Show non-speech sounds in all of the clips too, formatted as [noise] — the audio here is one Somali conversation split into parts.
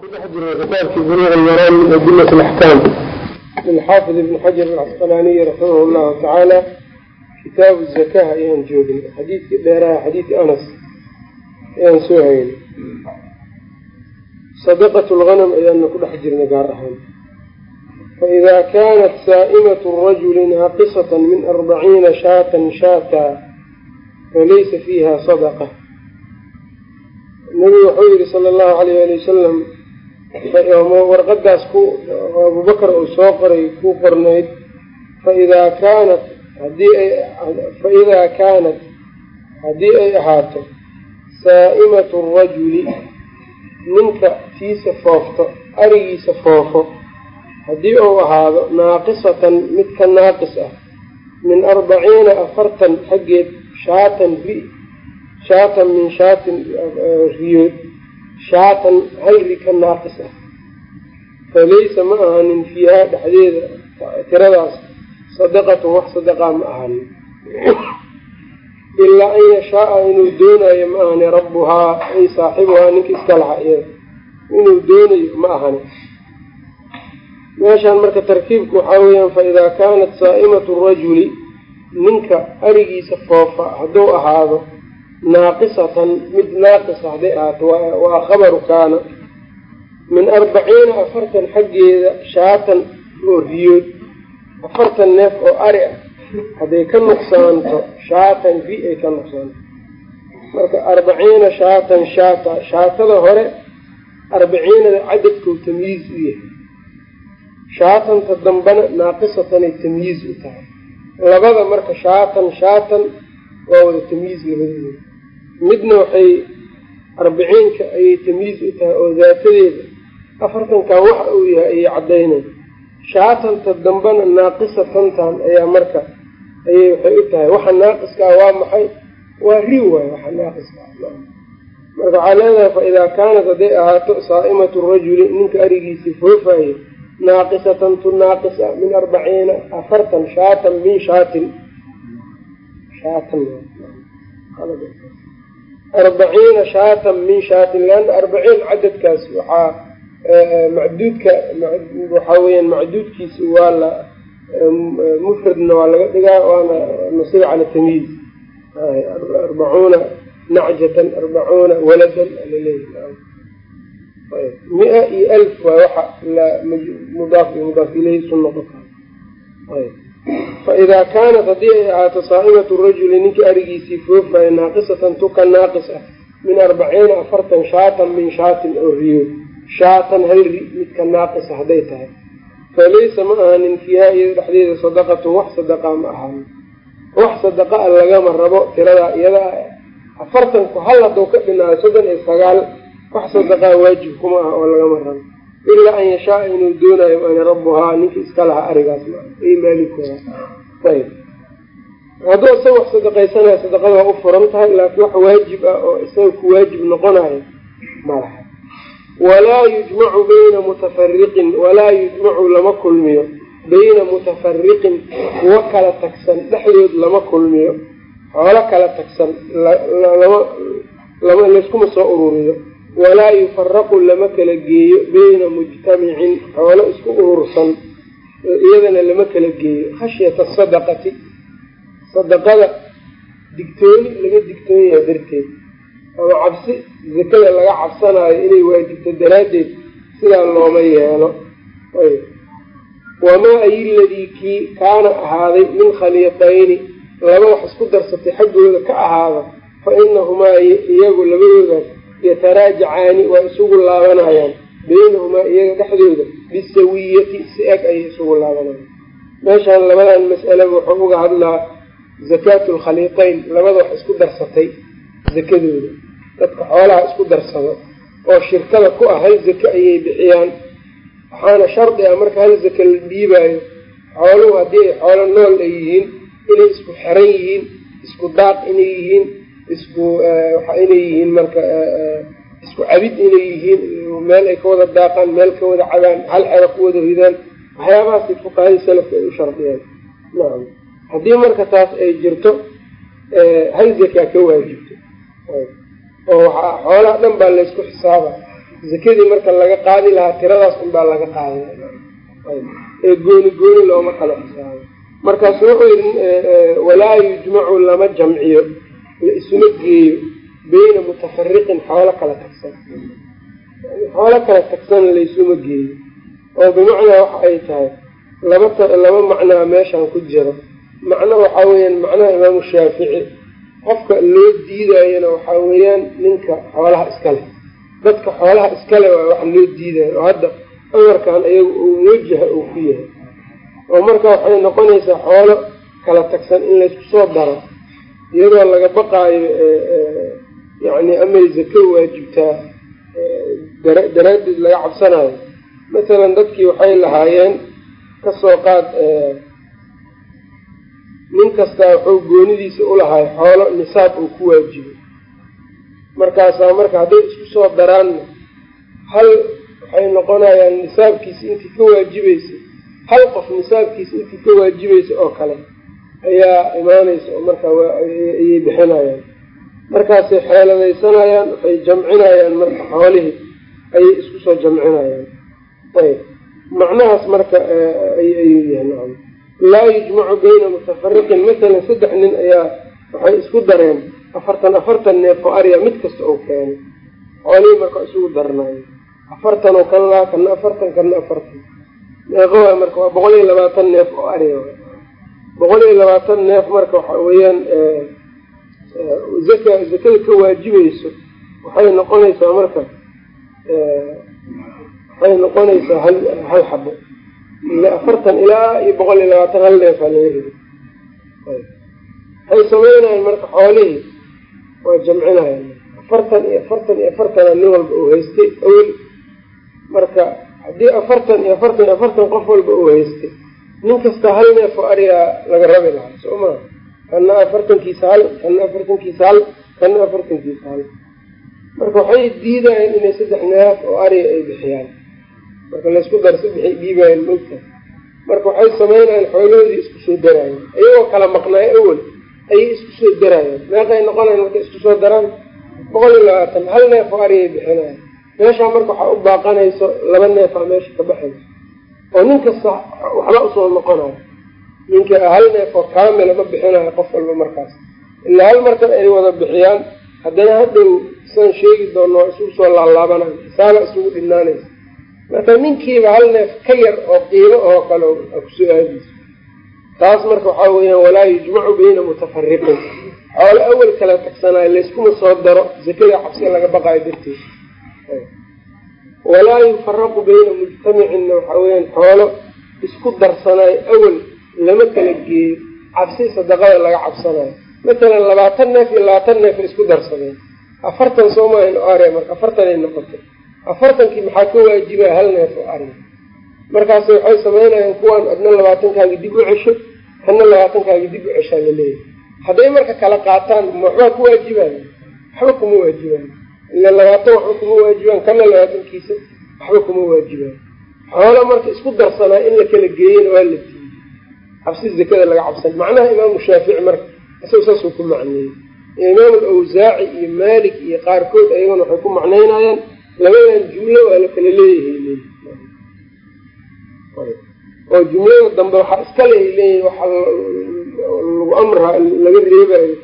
kudhex jiro kitaabkii buluuq almaraan min adilat alaxkaam. Lilxaafid ibni xajar alcasqalaaniyi raximah llahu tacaala kitaabu zakaha ayaan joogin. Xadiidkii dheeraha xadiidki anas ayaan soo haynay sadaqat lganam ayaana ku dhex jirnay gaar ahaan. Faida kaanat saa'imatu rajuli naaqisata min arbaciina shaatan shaata falaysa fiiha sadaqa. Nabigu wuxuu yihi sala allahu alayh ali wasalam warqadaas ku abubakar uu soo qoray ku qornayd faidaa kaanat haddii ay faidaa kaanat haddii ay ahaato saa'imatu rajuli ninka tiisa foofto arigiisa foofo haddii uu ahaado naaqisatan mid ka naaqis ah min arbaciina afartan xaggeed shaatan ri shaatan min shaatin riyood shaatan hal ri ka naaqis ah. Falaysa ma ahanin fiihaa dhexdeeda tiradaas sadaqatun wax sadaqaa ma ahanin [coughs] ilaa an yashaaa inuu doonayo ma ahani rabbuhaa ay saaxibuhaa ninka iska laha iyada. Inuu doonayo ma ahani meeshaan marka tarkiibku waxaa weeyaan fa idaa kaanat saa'imatu rajuli ninka arigiisa foofa hadduu ahaado naaqisatan mid naaqisa hadday ahaato waa khabaru kaana min arbaciina afartan xaggeeda shaatan oo riyood afartan neef oo ari ah hadday ka nuqsaanto shaatan ri ay ka nuqsaanto. Marka arbaciina shaatan shaata shaatada hore arbiciinada cadadkuu tamyiiz u yahay. Shaatanta dambena naaqisatanay tamyiiz u tahay. Labada marka shaatan shaatan waa wada tamyiiz labadooda midna waxay arbiciinka ayay tamyiiz u tahay oo daatadeeda. Afartankan waxa uu yahay ayay caddaynay. Shaatanta dambena naaqisatantan ayaa marka ayay waxay u tahay. Waxa naaqiskaa waa maxay? Waa ri waay waxa naaqiskaa marka waxaa leedahay fa idaa kaanat hadday ahaato saa'imatu rajuli ninka arigiisii foofayo naaqisatan tu naaqisa min arbaciina afartan shaatan min shaatin. Shaatan arbaciina shaatan min shaatin arbaciin cadadkaas waxaa macduudka waxaa weyaan macduudkiisi waa la mufradna waa laga dhigaa waana nasiba cala tamyiiz arbacuuna nacjatan arbacuuna waladan alaleeyahy mia iyo alf waa waxa mudaaf iyo mudaaf noqon karo faidaa kaanat haddii ay ahaato saa'imatu rajuli ninkii arigiisii foofayo naaqisatan tuka naaqis ah min arbaciina afartan shaatan min shaatin oo riyo shaatan hal ri midka naaqisa hadday tahay falaysa ma ahanin fiiha iyada dhexdeeda sadaqatun wax sadaqaa ma ahaanin wax sadaqa-a lagama rabo tiradaa iyada afartanku hal hadduu ka dhinaayo soddon iyo sagaal wax sadaqaa waajib kuma ah oo lagama rabo ilaa an yashaaa inuu doonayo ana rabbuhaa ninka iska lahaa arigaas ma ay maalikuha ayb hadduu isaga wax sadaqaysanayo sadaqada waa u furan tahay laakiin wax waajib ah oo isaga ku waajib noqonayo malaha walaa yujmacu bayna mutafariqin walaa yujmacu lama kulmiyo bayna mutafariqin kuwo kala tagsan dhexdood lama kulmiyo xoolo kala tagsan lama lama layskuma soo ururiyo walaa yufaraqu lama kala geeyo bayna mujtamicin xoolo isku urursan iyadana lama kala geeyo. Khashyata sadaqati sadaqada digtooni laga digtoon darteed. Ama cabsi zakada laga cabsanaayo inay waajibto daraaddeed sidaa looma yeelo. Wamaa ay ladii kii kaana ahaaday min khaliiqayni laba wax isku darsatay xaggooda ka ahaada fa inahumaa iyagu labadoodaas yataraajacaani waa isugu laabanayaan baynahumaa iyaga dhexdooda bisawiyati si eg ayay isugu laabanayaan. Meeshaan labadan mas'alaba wuxuu uga hadlaa zakaatu lkhaliiqayn labada wax isku darsatay zakadooda. Dadka xoolaha isku darsado oo shirkada ku ah hal zake ayay bixiyaan waxaana shardi ah marka hal zake la dhiibaayo xooluhu haddii ay xoolo nool ay yihiin inay isku xiran yihiin isku daaq inay yihiin isku waxa inay yihiin marka isku cabid inay yihiin meel ay ka wada daaqaan meel ka wada cabaan hal xero ku wada ridaan waxyaabahaasay fuqahadii salafka ay u shardiyeen nacam haddii marka taas ay jirto hal zakaa ka waajibto. Oo xoolaha dhan baa laysku xisaaba. Zakadii marka laga qaadi lahaa tiradaas unbaa laga qaaday ee gooni gooni looma kala xisaabo markaasu wuxuu yidhi walaa yujmacu lama jamciyo la isuma geeyo beyna mutafariqin xoolo kala tagsan. Xoolo kala tagsan laysuma geeyo. Oo bimacnaa waxa ay tahay laba laba macnaa meeshan ku jiro. Macno waxaa weeyaan macnaha imaamu shaafici. Qofka loo diidayana waxaa weeyaan ninka xoolaha iska leh. Dadka xoolaha iskale waa wax loo diidayo. Oo hadda amarkan iyaga uu wajaha uu ku yahay. Oo marka waxay noqonaysaa xoolo kala tagsan in laysku soo daro iyadoo laga baqaayo yacni amay zako waajibtaa daraaddeed laga cabsanayo masalan dadkii waxay lahaayeen ka soo qaad nin kastaa wuxuu goonidiisa ulahay xoolo nisaab uu ku waajibo markaasaa marka hadday isku soo daraanna hal waxay noqonayaan nisaabkiisa intii ka waajibaysa hal qof nisaabkiisa intii ka waajibaysa oo kale ayaa imaanaysa oo marka ayay bixinayaan. Markaasay xeeladaysanayaan waxay jamcinayaan marka xoolihii ayay isku soo jamcinayaan. Ayb. Macnahaas marka ayuu yahay laa yujmacu bayna mutafariqin masalan saddex nin ayaa waxay isku dareen afartan afartan neef oo arya mid kasta oo keenay xoolihii marka isugu darnaayo afartan oo kan laa kana afartan kana afartan. Meeqa waay marka waa boqol iyo labaatan neef oo arya boqol iyo labaatan neef marka waxa weeyaan zaka zakada ka waajibayso waxay noqonaysaa marka waxay noqonaysaa hal hal xabo. Afartan ilaa iyo boqol iyo labaatan hal neefaa laga rido waxay sameynayaan marka xoolihii waa jamcinayaan. Afartan iyo afartan iyo afartana nin walba uu haystay awel marka haddii afartan iyo afartan iyo afartan qof walba uu haystay nin kasta hal neef oo arigaa laga rabi lahaa soo maa kana afartankiisa hal kana afartankiisa hal kana afartankiisa hal. Marka waxay diidayeen inay saddex neef oo ariga ay bixiyaan. Marka laysku darsa bixay dhiibayan mogta marka waxay sameynayaan xoolahoodii isku soo daraayan iyagoo kala maqnaayo awel ayay isku soo daraayan meeqay noqonayan markay isku soo daraan? Boqol iyo labaatan hal neef oo arigay bixinayan meeshaa marka waxaa u baaqanayso laba neefaa meesha ka baxayso oo nin kasta waxba u soo noqonayo. Ninka hal neef oo kaamila ma bixinayo qof walba markaas. Ilaa hal markan ay wada bixiyaan haddana hadhow saan sheegi doono isugu soo laalaabanayo saaba isugu dhinaanaysa marka ninkiiba hal neef ka yar oo qiimo oo kale ku soo aadayso taas marka waxaa weeyaan walaa yujmacu bayna mutafariqin xoolo awel kala tagsanayo layskuma soo daro zakada cabsi laga baqaayo darteed walaa yufaraqu bayna mujtamicinna waxaa weyaan xoolo isku darsanayo awel lama kala geeyo cabsi sadaqada laga cabsanayo. Matalan labaatan neef iyo labaatan neef isku darsadeen afartan soomaahan oo arya marka afartanay noqotay afartankii maxaa ka waajibaa hal neef oo arya markaas waxay sameynayaan kuwaan adna labaatankaagi dib u cesho kana labaatankaagi dib u ceshaa la leeyahay hadday marka kala qaataan waxbaa ku waajibayo waxba kuma waajibayo ila labaatan waxba kuma waajibaan kana labaatankiisa waxba kuma waajibaan. Xoolo marka isku darsanaa in la kala geeyana waa la diiyey cabsi zakada laga cabsan. Macnaha imaamu shaafici marka isaga saasuu ku macneeyey. Imaam alawsaaci iyo maalik iyo qaarkood ayagana waxay ku macnaynayaan labadan jumlo waa la kala leeyahay oo jumlada dambe waxaa iska lehay leeyihiin waxa lagu amra laga reebayo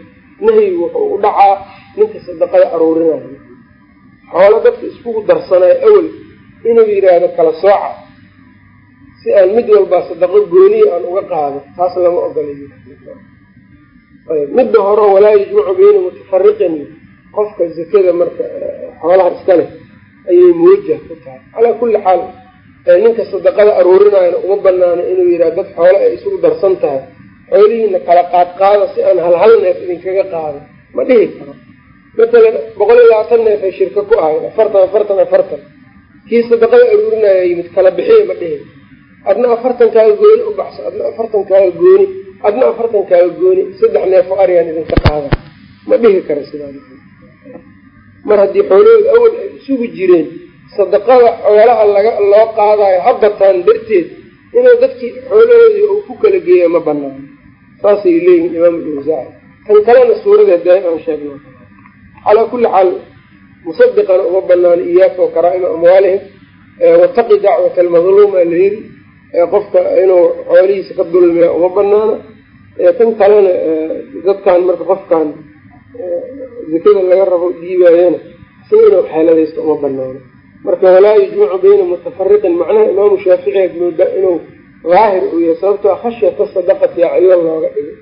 nahyigu wuxuu u dhacaa ninka sadaqada aruurinayo xoolo dadka iskugu darsanayo awel inuu yidhaahdo kala sooca. Si aan mid walbaa sadaqo gooniya aan uga qaado taas lama ogolay midda hore walaa yujmacu bayna mutafariqin qofka zakada marka xoolaha iska leh ayay muwajah ku tahay. Calaa kulli xaal ninka sadaqada aruurinayana uma banaano inuu yidhaha dad xoolo ay isugu darsan tahay. Xoolihiina kala qaad qaada si aan hal hal neef idinkaga qaado ma dhihi karo matalan boqol iyo labaatan neef ay shirka ku ahayd afartan afartan afartan. Kii sadaqada aruurinaya yimid kala bixiya ma dhihi adna afartankaaga gooni u baxso adna afartankaaga gooni adna afartankaaga gooni saddex neef oo aryaan idinka qaada. Ma dhihi karo sidaa. Mar haddii xoolahooda awal ay isugu jireen sadaqada xoolaha laga loo qaadayo habataan darteed inuu dadkii xoolahoodii uu ku kala geeya ma banaano saasay leeyihiin imaam lawsaaci tan kalena suuradeed daa aan sheegno calaa kulli xaal musadiqana uma banaano iyaaka wa karaa-ima amwaalihim wataqi dacwata almadluuma la yiri qofka inuu xoolihiisa ka dulmiya uma banaana tan kalena dadkan marka qofkan zakada laga rabo dhiibaayana sida inuu xeeladaysto uma banaano marka walaa yujmacu bayna mutafariqin macnaha imaamu shaafici moodaa inuu daahir uu yahay sababtoo khashyata sadaqati acyo looga dhigay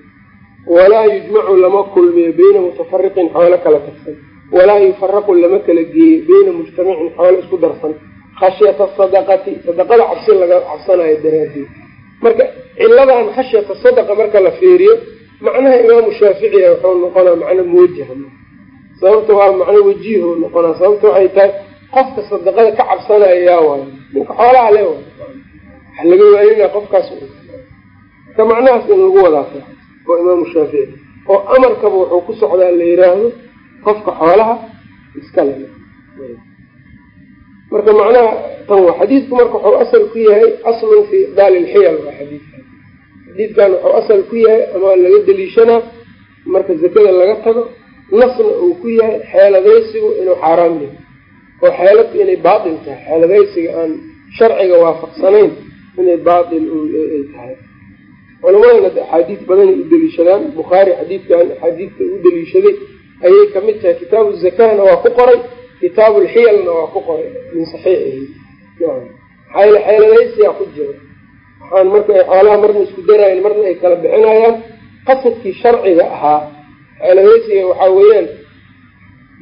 walaa yujmacu lama kulmiyo bayna mutafariqin xoolo kala tagsan. Walaa yufaraqu lama kala geeyo bayna mujtamicin xoolo isku darsan. Khashyata sadaqati sadaqada cabsi laga cabsanayo daraadeed marka ciladan khashyata sadaqa marka la fiiriyo macnaha imaamu shaaficiya wuxuu noqonaa macno muwajaha sababta waa macno wajiho noqonaa. Sababta waxay tahay qofka sadaqada ka cabsanaya yaa waayo ninka xoolaha le waxa laga waayina qofkaas. Marka macnahaas in lagu wadaa oo imaamu shaafici oo amarkaba wuxuu ku socdaa la yiraahdo qofka xoolaha iska le marka macnaha tan waa xadiidku marka wuxuu asal ku yahay aslun fi ibdaali lxiyal waa xadiidkan xadiidkan wuxuu asal ku yahay ama laga deliishanaa marka zakada laga tago nasna uu ku yahay xeeladaysigu inuu xaaraam yahay. Oo xeeladu inay baatil tahay xeeladaysiga aan sharciga waafaqsanayn inay baatil ay tahay culamadana axaadiis badanay u deliishadaan bukhaari xadiidkan axaadiidka u deliishaday ayay ka mid tahay. Kitaabu zakahna waa ku qoray kitaabu lxiyalna waa ku qoray min saxiixihi. Yele xeeladaysiyaa ku jira. Waxaan marka ay xoolaha marna isku darayan marna ay kala bixinayaan qasadkii sharciga ahaa xeeladaysiga waxaa weeyaan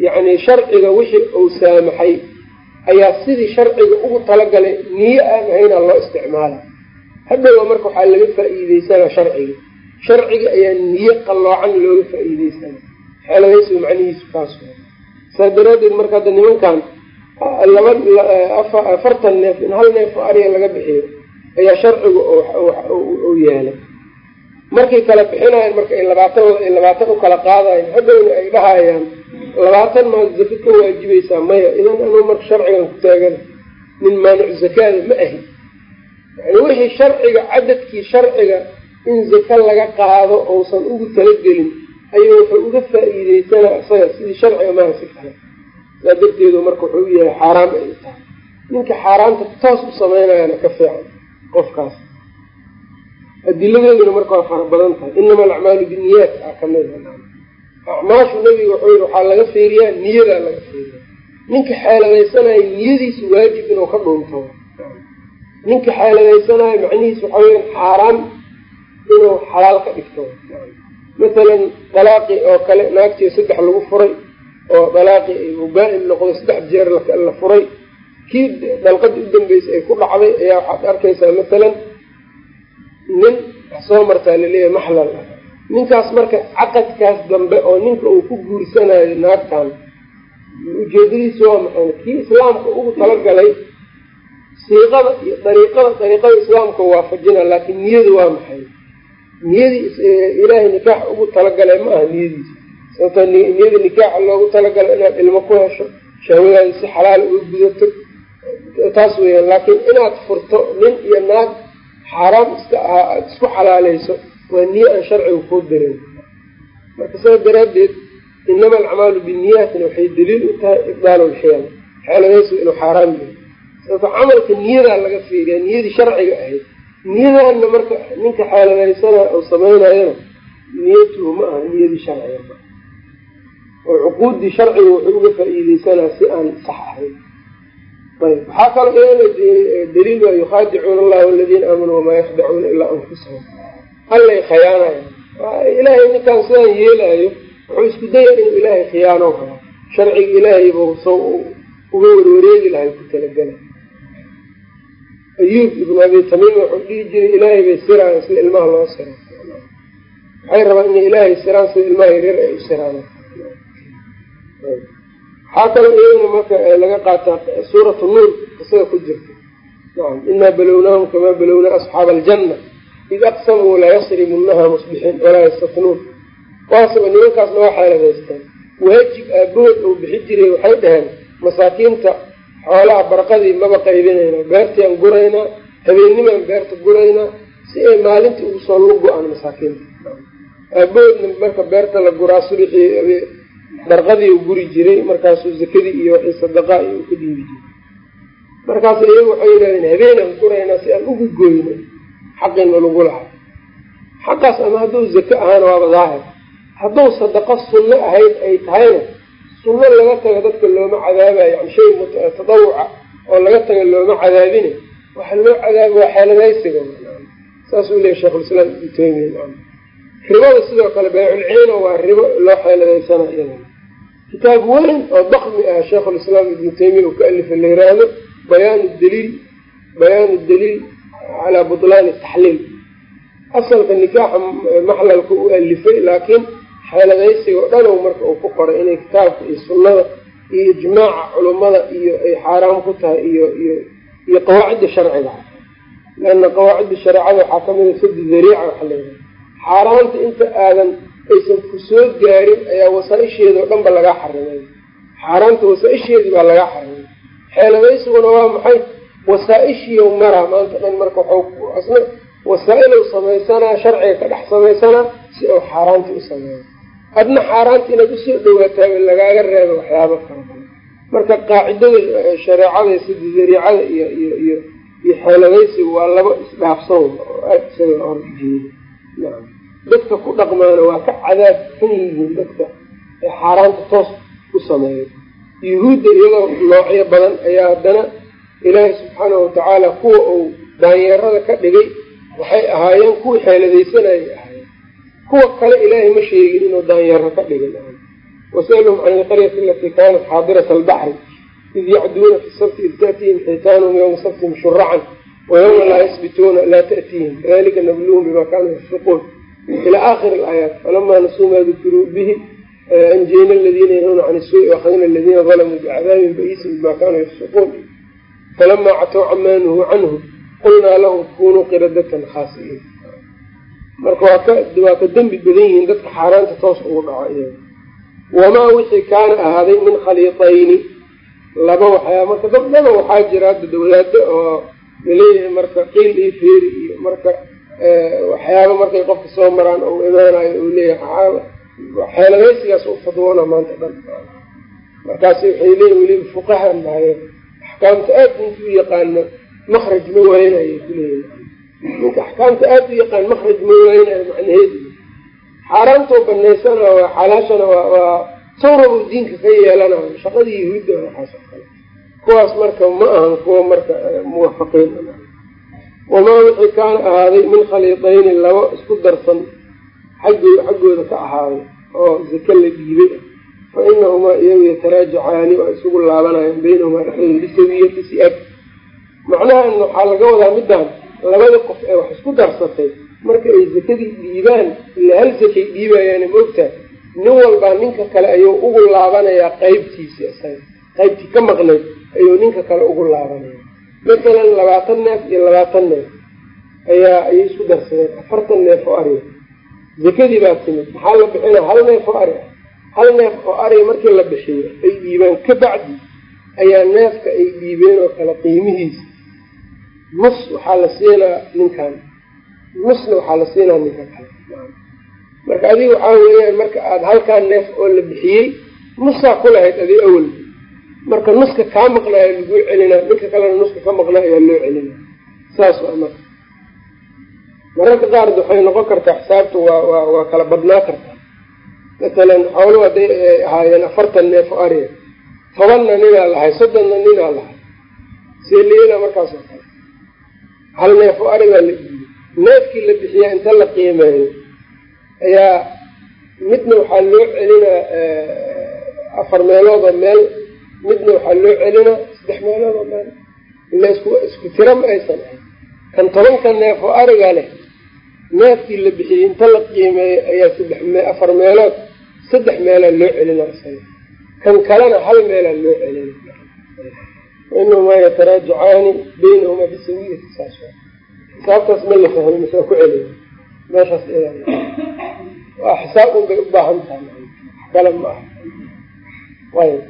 yacni sharciga wixii uu saamaxay ayaa sidii sharciga ugu talagalay niyo aan ahaynaa loo isticmaala hadhowa marka waxaa laga faa-iideysanaa sharciga. Sharciga ayaa niyo qalloocan looga faa-iideysana xeeladaysiga macnihiisu kaas saa daraadeed marka hadda nimankan laba afartan neef in hal neef oo ariga laga bixiyo ayaa sharcigu uu yeelay markay kala bixinayan marka ay labaatan ay labaatan u kala qaadayan hadhowna ay dhahayaan labaatan maa zaka ka waajibaysaa maya idan anuu marka sharcigan ku taagana nin maanicu zakaada ma ahi wixii sharciga cadadkii sharciga in zaka laga qaado uusan ugu talagelin ayuu wuxuu uga faa-iideysanaa isaga sidii sharciga maaha si kale saa darteedu marka wuxuu u yahay xaaraam ay tahay. Ninka xaaraamta toos u sameynayana ka fiican qofkaas. Adiladeeduna marka waa fara badan tahay. Inama alacmaalu biniyaat a ka mid acmaashu nabiga wuxuu yihi waxaa laga fiiriyaa niyadaa laga fiiriya ninka xeeladaysanaya niyadiisu waajib inuu ka dhuunto ninka xeeladaysanaayo macnihiisu waxaa weya xaaraam inuu xalaal ka dhigto. Mathalan dalaaqi oo kale naagtii saddex lagu furay oo dalaaqi baa-in noqdo saddex jeer la furay kii dalqadii u dambeysay ay ku dhacday ayaa waxaad arkaysaa mathalan nin soo martaa la leeyahay maxlal ah ninkaas marka caqadkaas dambe oo ninka uu ku guursanayo naagtan ujeedadiisu waa maxay? Kii islaamka ugu talagalay siiqada iyo dariiqada dariiqada islaamka waafajina laakiin niyadu waa maxay? Niyadii ilaahay nikaax ugu talagalay ma aha niyadiisa. Sababtoo niyada nikaaxa loogu talagalay inaad ilmo ku hesho shahwadaada si xalaal uga gudato taas weeyaan. Laakiin inaad furto nin iyo naag xaaraam iska ahaa aada isku xalaaleyso waa niye aan sharciga kuu dirin marka sidaa daraaddeed inama alacmaalu biniyaatina waxay daliil u tahay ibdaalu lxiyal xeeladaysu inuu xaaraam yahay sababto camalka niyadaa laga fiiriya niyadii sharciga ahayd niyadaana marka ninka xeeladaysana uu samaynayana niyatuhu ma aha niyadii sharciga ma oo cuquuddii sharciga wuxuu uga faa-iideysanaa si aan sax ahayn. Ayb waxaa kaloo iyana daliil waa yukhaadicuuna allahu aladiina aamanuu wamaa yakdacuuna ilaa anfusahum. Allay khiyaanayaan ilaahay ninkaan sidaan yeelaayo wuxuu isku daya inuu ilaahay khiyaano helo. Sharciga ilaahayba soo uga warwareegi lahay ku talagala ayuub ibnu abi tamiim wuxuu dhihi jiray ilaahay bay siraan sida ilmaha loo siro. Waxay rabaan inay ilaahay siraan sida ilmaha yaryar ay u siraan waxaa kaloo iyadana marka laga qaataa suuratu nuur qisada ku jirta. Nacam inaa balownaahum kamaa balownaa asxaaba aljanna id aqsamuu layasrimunnaha musbixiin walaa yastatnuun waasaba nimankaasna waa xeeladaysteen waajib aabahood uu bixi jiray waxay dhaheen masaakiinta xoolaha barqadii maba qaybinaynaa beertiaan guraynaa habeennimaan beerta guraynaa si ay maalintii ugu soo lu go'aan masaakiinta aabahoodna marka beerta la guraa subixii darqadii u guri jiray markaasuu zakadii iyo wixii sadaqa iyo u ka dhiibi jiray. Markaas iyagu waxay yidhahdeen habeenaan guraynaa si aan ugu goyno xaqina lagu lahay xaqaas ama hadduu zako ahaana waaba daahir. Hadduu sadaqo sunno ahayd ay tahayna sunno laga taga dadka looma cadaabayo yani shay tadawuca oo laga taga looma cadaabine waxa loo cadaaba waa xeeladaysiga saasuu leeyahy sheikhulislaam ibnu taymiya ribada sidoo kale bayculciina waa ribo loo xeeladaysana iyada kitaab weyn oo dakmi ah sheikhulislaam ibnu taymiya uu ka alifa la yiraahdo bayaanu daliil bayaanu daliil calaa butlaani taxliil. Asalka nikaaxa maxlalka u alifay laakiin xeeladaysiga o dhan marka uu ku qoray inay kitaabka iyo sunnada iyo ijmaaca culummada iyo ay xaaraam ku tahay iyo iyo iyo qawaacidda sharciga. Leanna qawaacidda shareecada waxaa kamida sadi dariica waxa leedahay xaaraanta inta aadan aysan ku soo gaarin ayaa wasaaisheeda o dhan ba lagaa xarimay. Xaaraanta wasaaisheedii baa lagaa xarimay. Xeeladaysiguna waa maxay? Wasaa-ishiiyo mara maanta dhan marka waxasna wasaa-ilow samaysanaa sharciga ka dhex samaysanaa si uu xaaraanta u sameeyo adna xaaraanta inaad u soo dhawaataaba lagaaga reebo waxyaaba fara marka qaacidada shareecada sida dariicada iyo iyo iyo iyo xeeladaysiga waa laba isdhaafsan oo aada isaga hor jeeda nacam dadka ku dhaqmaana waa ka cadaab xun yihiin dadka ee xaaraanta toos u sameeyo yuhuudda iyadoo noocyo badan ayaa haddana ilaahay subxaanahu watacaala kuwa uu daanyeerada ka dhigay waxay ahaayeen kuwii xeeladaysanayay ahaayeen kuwa kale ilaahay ma sheegin inuu daanyeero ka dhigin. Wasalhum can ilqaryati alatii kaanat xaadirata albaxri id yacduuna fi sabti id taatihim xiitaanhum yowma sabtihim shuracan wayawma laa yasbituuna laa ta'tiihim. Kadalika nabluhum bima kaanuu yafsiquun. Ila aakhiri alaayaat falamaa nasuu maa dukiruu bihi anjeyna aladiina yanhuuna can isuui waakadna aladiina dalamuu bicadaabin ba'iisin kaanuu yafsiquun. Falamaa catow camaa nuhuu canhu qulnaa lahum kunuu qiradatan khaasi'iin marka waa ka waa ka dembi badan yihiin dadka xaaraanta toos ugu dhaco iyaga wamaa wixii kaana ahaaday min khaliitayni. Laba waxyaa marka dad waxaa jira hadda dawlaado oo la leeyahay marka qiil iyo feeri iyo marka waxyaaba markay qofka soo maraan ou imaanayo uu leeyahay. Xeeladaysigaas u fadwoona maanta dhan. Markaasi waxay leeyihiin weliba fuqaha nahaye axkaamta aad ninka u yaqaano makraj ma waaynayo kuleeyahay ninka axkaamta aada u yaqaan makraj ma waaynayo macnaheedu xaaraantoo banaysana waa xalaashana waa waa sawrabu diinka ka yeelanayo shaqadii yahuudda waxaas oo kale. Kuwaas marka ma ahan kuwa marka muwafaqiin wamaa wixii kaana ahaaday min khaliidayni laba isku darsan xaggo xaggooda ka ahaaday oo zake la dhiibay. Fa inahumaa iyagu yataraajacaani waa isugu laabanayaan baynahumaa dhexdooda bisawiyati si ag macnahan waxaa laga wadaa midaan labada qof ee wax isku darsatay marka ay zakadii dhiibaan ila hal zakay dhiibayaani maogtaa nin walbaa ninka kale ayuu ugu laabanayaa qeybtiisi isaga qaybtii ka maqnayd ayuu ninka kale ugu laabanaya matalan labaatan neef iyo labaatan neef ayaa ayay isku darsadeen. Afartan neef oo ariga zakadii baa timid. Maxaa la bixina hal neef oo ari. Hal neef oo ariga markii la bixiyo ay dhiibaan ka bacdi ayaa neefka ay dhiibeen oo kale qiimihiisa nus waxaa la siinaa ninkan. Nusna waxaa la siinaa ninka kale. Marka adiga waxaa weeyaan marka aada halkaa neef oo la bixiyey nusaa ku lahayd adi awel marka nuska kaa maqnaayo laguu celinaa ninka kalena nuska ka maqnaa ayaa loo celinaa saas waa marka. Mararka qaar waxay noqon kartaa xisaabta waa waa waa kala badnaa kartaa matalan xooluhu hadday ahaayeen afartan neef oo ariga tobanna ninaa lahay soddonna ninaa lahay. Seeliyada markaas oo kale hal neef oo arigaa la dhiibay neefkii la bixiyaa inta la qiimeeyo ayaa midna waxaa loo celinaa afar meelood oo meel midna waxaa loo celinaa saddex meelood oo meel. Ila isku tira ma aysan. Ahayn kan tobanka neef oo ariga leh neefkii la bixiyey inta la qiimeeyo ayaa saddex afar meelood saddex meelaa loo celinaa isaga kan kalena hal meelaa loo celina inahumaa yataraajacaani baynahumaa bisawiyati saas xisaabtaas ma la fahmi mase ku celiya meeshaas waa xisaab un bay u baahan tahay kale ma aha ayb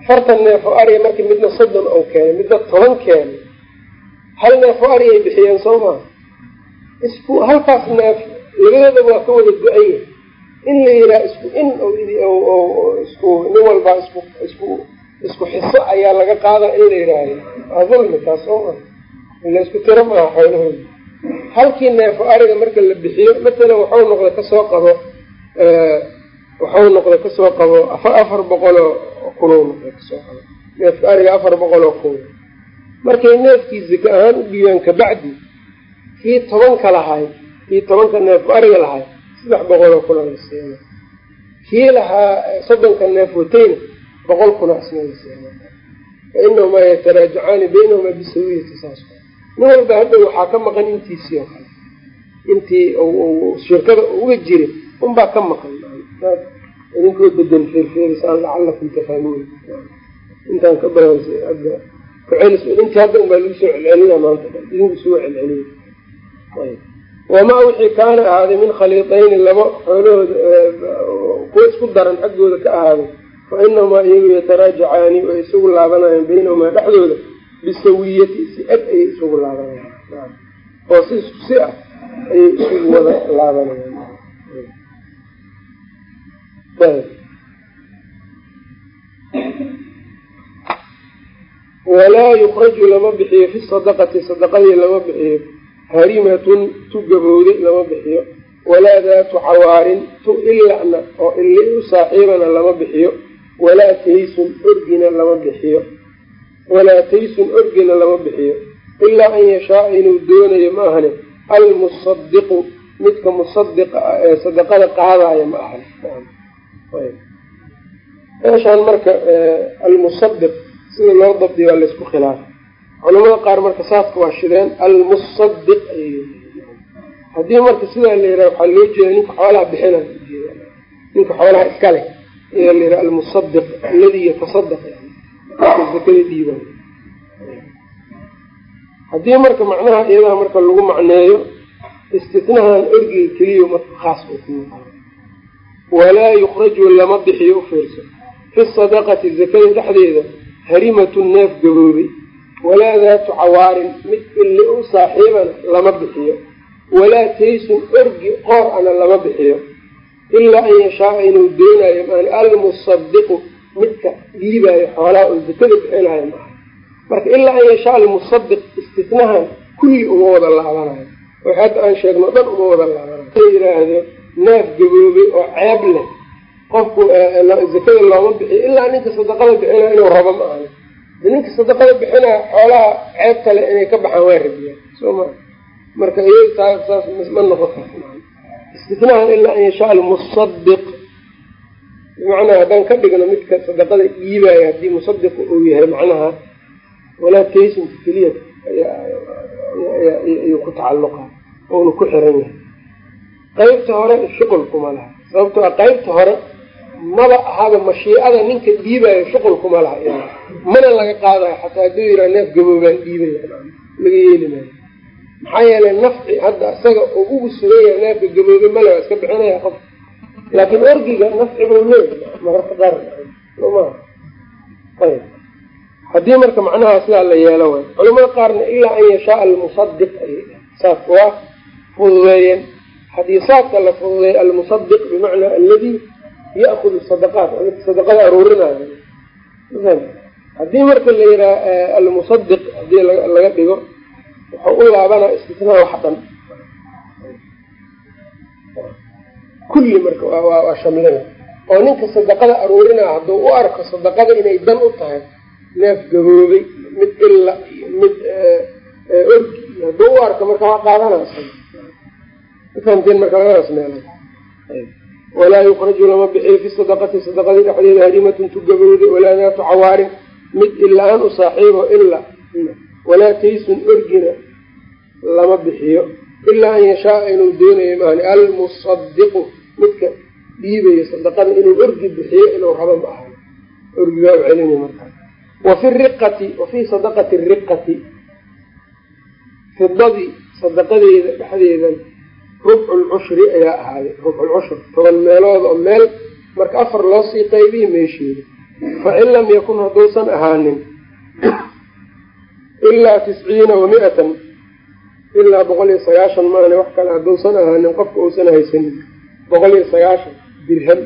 afartan neef oo ariga markii midna soddon ou keenay midna toban keenay hal neef oo arigay bixiyeen soo maa isku halkaas neef labadoodaba waa ka wada go-anya in la yihaha isku in isku nin walbaa isku isku isku xiso ayaa laga qaadaa in la yidhaahdo waa dulmi taas oo ila isku tiro maaha xoolahooda halkii neefo ariga marka la bixiyo matalan waxau noqda ka soo qabo waxau noqda ka soo qabo afar boqoloo kunoo noqda ka soo qabo. Neefka ariga afar boqoloo kun markay neefkii zika ahaan u dhiibaan kabacdi kii tobanka lahay kii tobanka neefku ariga lahay saddex boqoloo kuna la siina kii lahaa soddonka neef boqol kuna isna la siina fa inahumaa yataraajacaani baynahumaa bisawiyati saas. Nin walba hadda waxaa ka maqan intiisii oo kale. Intii shirkada uga jiray unbaa ka maqan. Idinkoo degan feerfeerisaan lacalakum tafhamuun intaan ka baransa hadda kucelis intii hadda unbaa lagu soo celcelina maanta. Idinku soo celceliya wamaa wixii kaana ahaaday min khaliitayni laba xoolahooda kuwa isku daran xaggooda ka ahaaday fa inahumaa iyagu yataraajacaani way isugu laabanayaan baynahumaa dhexdooda bisawiyati si ag ayay isugu laabanayaan oo si isku si ah ayay isugu wada laabanayaan walaa yukraju lama bixiyo fi sadaqati sadaqadii lama bixiyo harimatun tu gabowday lama bixiyo walaa daatu cawaarin tu ilana oo ili u saaxiibana lama bixiyo walaa taysun orgina lama bixiyo walaa taysun orgina lama bixiyo ilaa an yashaaa inuu doonayo ma ahane almusadiqu midka musadiqa ah ee sadaqada qaadaya ma ahan meeshaan marka almusadiq sida loo dabdiyo waa laysku khilaafay. Culamada qaar marka saaska waa shideen almusadiq ayy haddii marka sidaa la yiraha waxaa loo jeeda ninka xoolaha bixina ujeeda ninka xoolaha iska leh. ayaa la yiraha almusadiq aladi yatasadaq zakada dhiiba haddii marka macnaha iyadaha marka lagu macneeyo istitnahan orgiga keliya marka khaas walaa yukraju lama bixiyo ufiirso fi sadaqati zakada dhexdeeda harimatu neef gaboobay walaa daatu cawaarin mid illi u saaxiibana lama bixiyo. Walaa taysun orgi qoor ana lama bixiyo ilaa an yashaaa inuu doonayo maani almusadiqu midka dhiibaayo xoolaha oo zakada bixinayo maaha marka ilaa an yashaa almusadiq istitnahan kulli uma wada laabanayo oo hadda aan sheegno dhan uma wada laabanayo yiraahdo neef gaboobay oo ceeb leh. Qofku zakada looma bixiyo ilaa ninka sadaqada bixinayo inuu rabo ma ahani ninka sadaqada bixinaya xoolaha ceeb kale inay ka baxaan waa rabiyaan. Soo ma marka iyaga saas ma noqon istitnahan ilaa an yashaa almusadiq bimacnaa haddaan ka dhigno midka sadaqada dhiibaayo haddii musadiqu uu yahay macnaha walaa taysinka keliya ayuu ku tacalluqa ouna ku xiran yahay. Qaybta hore shuqul kuma laha. Sababto a qaybta hore maba ahaba mashiicada ninka dhiibaayo shuqul kuma laha. Mana laga qaadayo xataa hadduu yiraa neef gaboobaan dhiibaya laga yeeli maayo maxaa yeelay nafci hadda isaga oo ugu sugan yahay neefka gaboobay male waa iska bixinaya qof. Laakiin orgiga nafci buu leeyahay mararka qaar soma ayb haddii marka macnaha sidaa la yeelo way culamada qaarna ilaa an yashaaa almusadiq saas waa fududeeyeen. Haddii saaska la fududeeya almusadiq bimacnaa aladi ya'kudu sadaqaat sadaqada aruurinayo. Haddii marka la yihaha almusadiq haddii laga dhigo wuxuu u laabanaa istisnaa wax dhan. Kulli marka waa shamlinay oo ninka sadaqada aruurinaa hadduu u arko sadaqada inay dan u tahay neef gaboobay mid illa iyo mid orgi. Hadduu u arko marka waa qaadanaysa mafahamteen marka labadaas meelood walaa yukraju lama bixiyo fi sadaqati sadaqadii dhexdeeda harimatun tu gabowday walaa daatu cawaarin. Mid ila-aan u saaxiibo ila walaa taysun orgina lama bixiyo. Ilaa an yashaaa inuu doonayo maani almusadiqu midka dhiibayo sadaqada inuu orgi bixiyo inuu rabo ma aha. Orgigaa u celina markaa wa fi riqati wa fii sadaqati riqati. Fidadii sadaqadeeda dhexdeedan rubcu lcushri ayaa ahaaday. Rubcu lcushur toban meelood oo meel. Marka afar loo sii qaybiyo meesheeda. Fa in lam yakun hadduusan ahaanin ilaa tisciina wa mi-atan ilaa boqol iyo sagaashan maane wax kale hadduusan ahaanin qofka uusan haysanin boqol iyo sagaashan dirham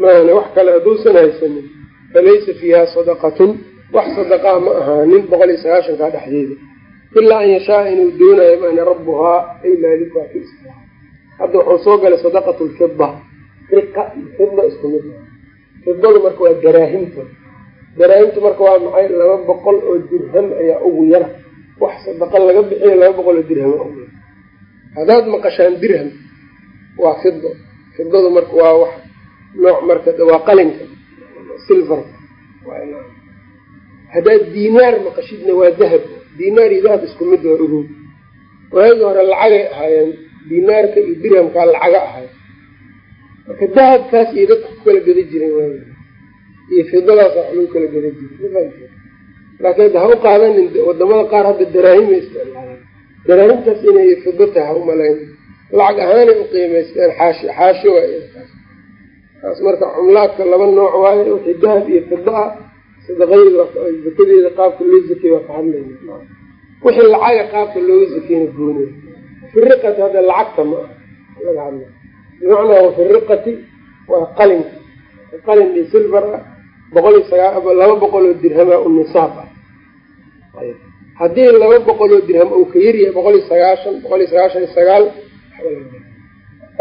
maahane wax kale hadduusan haysanin falaysa fiiha sadaqatun wax sadaqaa ma ahaanin boqol iyo sagaashankaa dhexdeeda ilaa an yashaaa inuu doonayo maana rabbuhaa ay maalikuha ka islaa hadda wuxuu soo galay sadaqat lfida riqa iyo fida isku mid fidadu marka waa daraahimta daraahimtu marka waa maxay? Laba boqol oo dirham ayaa ugu yara wax sadaqa laga bixiyo laba boqol oo dirham. Haddaad maqashaan dirham waa fido fidadu marka waa wax nooc marka waa qalinka. Silverka haddaad diinaar maqashidna waa dahab. Diinaar iyo dahab isku mid waa ogow. Waagii hore lacagay ahaayeen diinaarka iyo dirhamkaa lacaga ahay marka dahabkaas iyo dadka ku kala geda waagi iyo fidadaas wax lagu kala geda jiray. Laakiin ha u qaadanin waddamada qaar hadda daraahimay isticmaalaan. Daraahimtaas inay fido tahay ha umalayn lacag ahaanay u qiimaysteen xaashi xaashi waay taas marka cumlaadka laba nooc waayo wixii dahab iyo fido ah sadaqadeeda zakadeeda qaabka loo zakey waa ka hadlayna wixii lacaga qaabka looga zakeyna gooniy firiqati hadda lacagta ma ah laga hadla bimacnaa wafiriqati waa qalinka qalin iyo silver ah boqol iyo sagaa laba boqol oo dirhama u nisaab ah. Haddii laba boqol oo dirham uu ka yaryahay boqol iyo sagaashan boqol iyo sagaashan iyo sagaal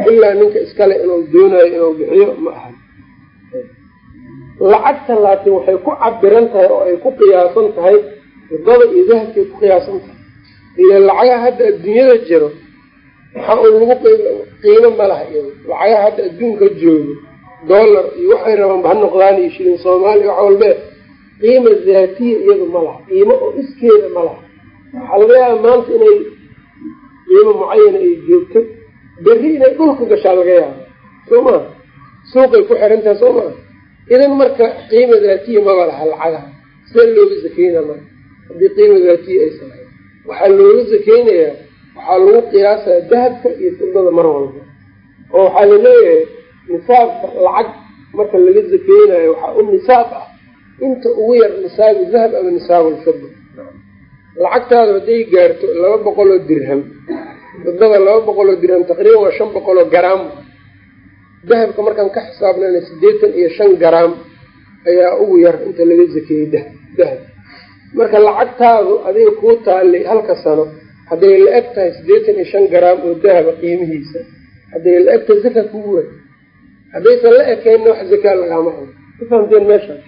ilaa ninka iskale inuu doonayo inuu bixiyo ma aha lacagta laakiin waxay ku cabiran tahay oo ay ku qiyaasan tahay fidada iyo dahabkay ku qiyaasan tahay. Ila lacagaha hadda adduunyada jiro waxa uu lagu qiimo ma laha iyado lacagaha hadda adduunka joogo dollar iyo waxay rabaan ha noqdaan iyo shilin soomaaliya wax walbee qiima daatiya iyadu ma laha qiimo oo iskeeda ma laha. Waxaa laga yaaba maanta inay qiimo mucayana ay joogto. Berri inay dhulka gashaa laga yaabo soo maa suuqay ku xirantaha soo maa idan marka qiima daatiya maba laha lacagaha see looga zakeyna marka haddii qiima daatiya aysan lahayn waxaa looga zakeynayaa waxaa lagu qiyaasaa dahabka iyo fidada mar walba. Oo waxaa la leeyahay nisaabka lacag marka laga zakeynayo waxaa u nisaab ah. Inta ugu yar nisaabu dahab ama nisaabulfida lacagtaada hadday gaarto laba boqol oo dirham fidada laba boqol oo dirham taqriiban waa shan boqol oo garaam. Dahabka markaan ka xisaabnana siddeetan iyo shan garaam ayaa ugu yar inta laga zakeeyey dah dahab. Marka lacagtaadu adiga kuu taallay halka sano hadday la eg tahay siddeetan iyo shan garaam oo dahaba qiimihiisa hadday la eg tahay zaka kugu way haddaysan la ekeenna wax zakaa lagaama cuno. Ku fahamteen meeshaas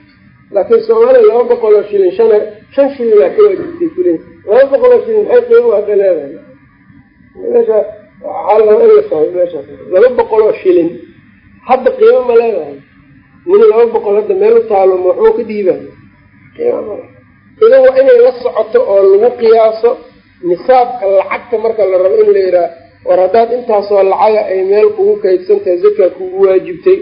laakiin soomaaliya laba boqol oo shilin shan shan shilin baa ka waajibtay kule laba boqol oo shilin maxay qiimo hadda leedahay meesha waxaa la fahmo meeshaas laba boqol oo shilin. Hadda qiimo ma leedahay. Nin laba boqol hadda meel u taalo ma waxbuu ka dhiibayo idan waa inay la socoto oo lagu qiyaaso nisaabka lacagta marka la rabo in la yidhaha war haddaad intaasoo lacaga ay meel kugu kaydsantahay zaka kugu waajibtay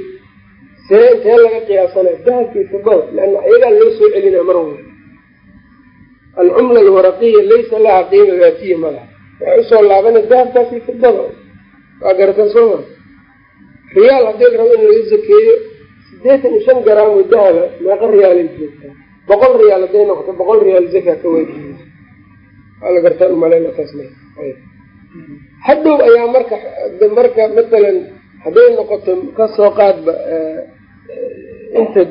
see intee laga qiyaasanaya dahabkii fidada leanna iyagaa loo soo celinaya mar walba. Alcumla alwaraqiya laysa laha qiima daatiya ma laha. Waxay u soo laabana dahabkaasi fidada waa garatan sooma riyaal haddii rabo in laga zakeeyo siddeetan iyo shan garaam oo dahaba meeqa riyaalay joogtaa boqol riyaal hadday noqoto boqol riyaal zaka ka waajibaysa waa la gartaan umaleyna taas hadhow ayaa marka marka matalan hadday noqoto ka soo qaadba inta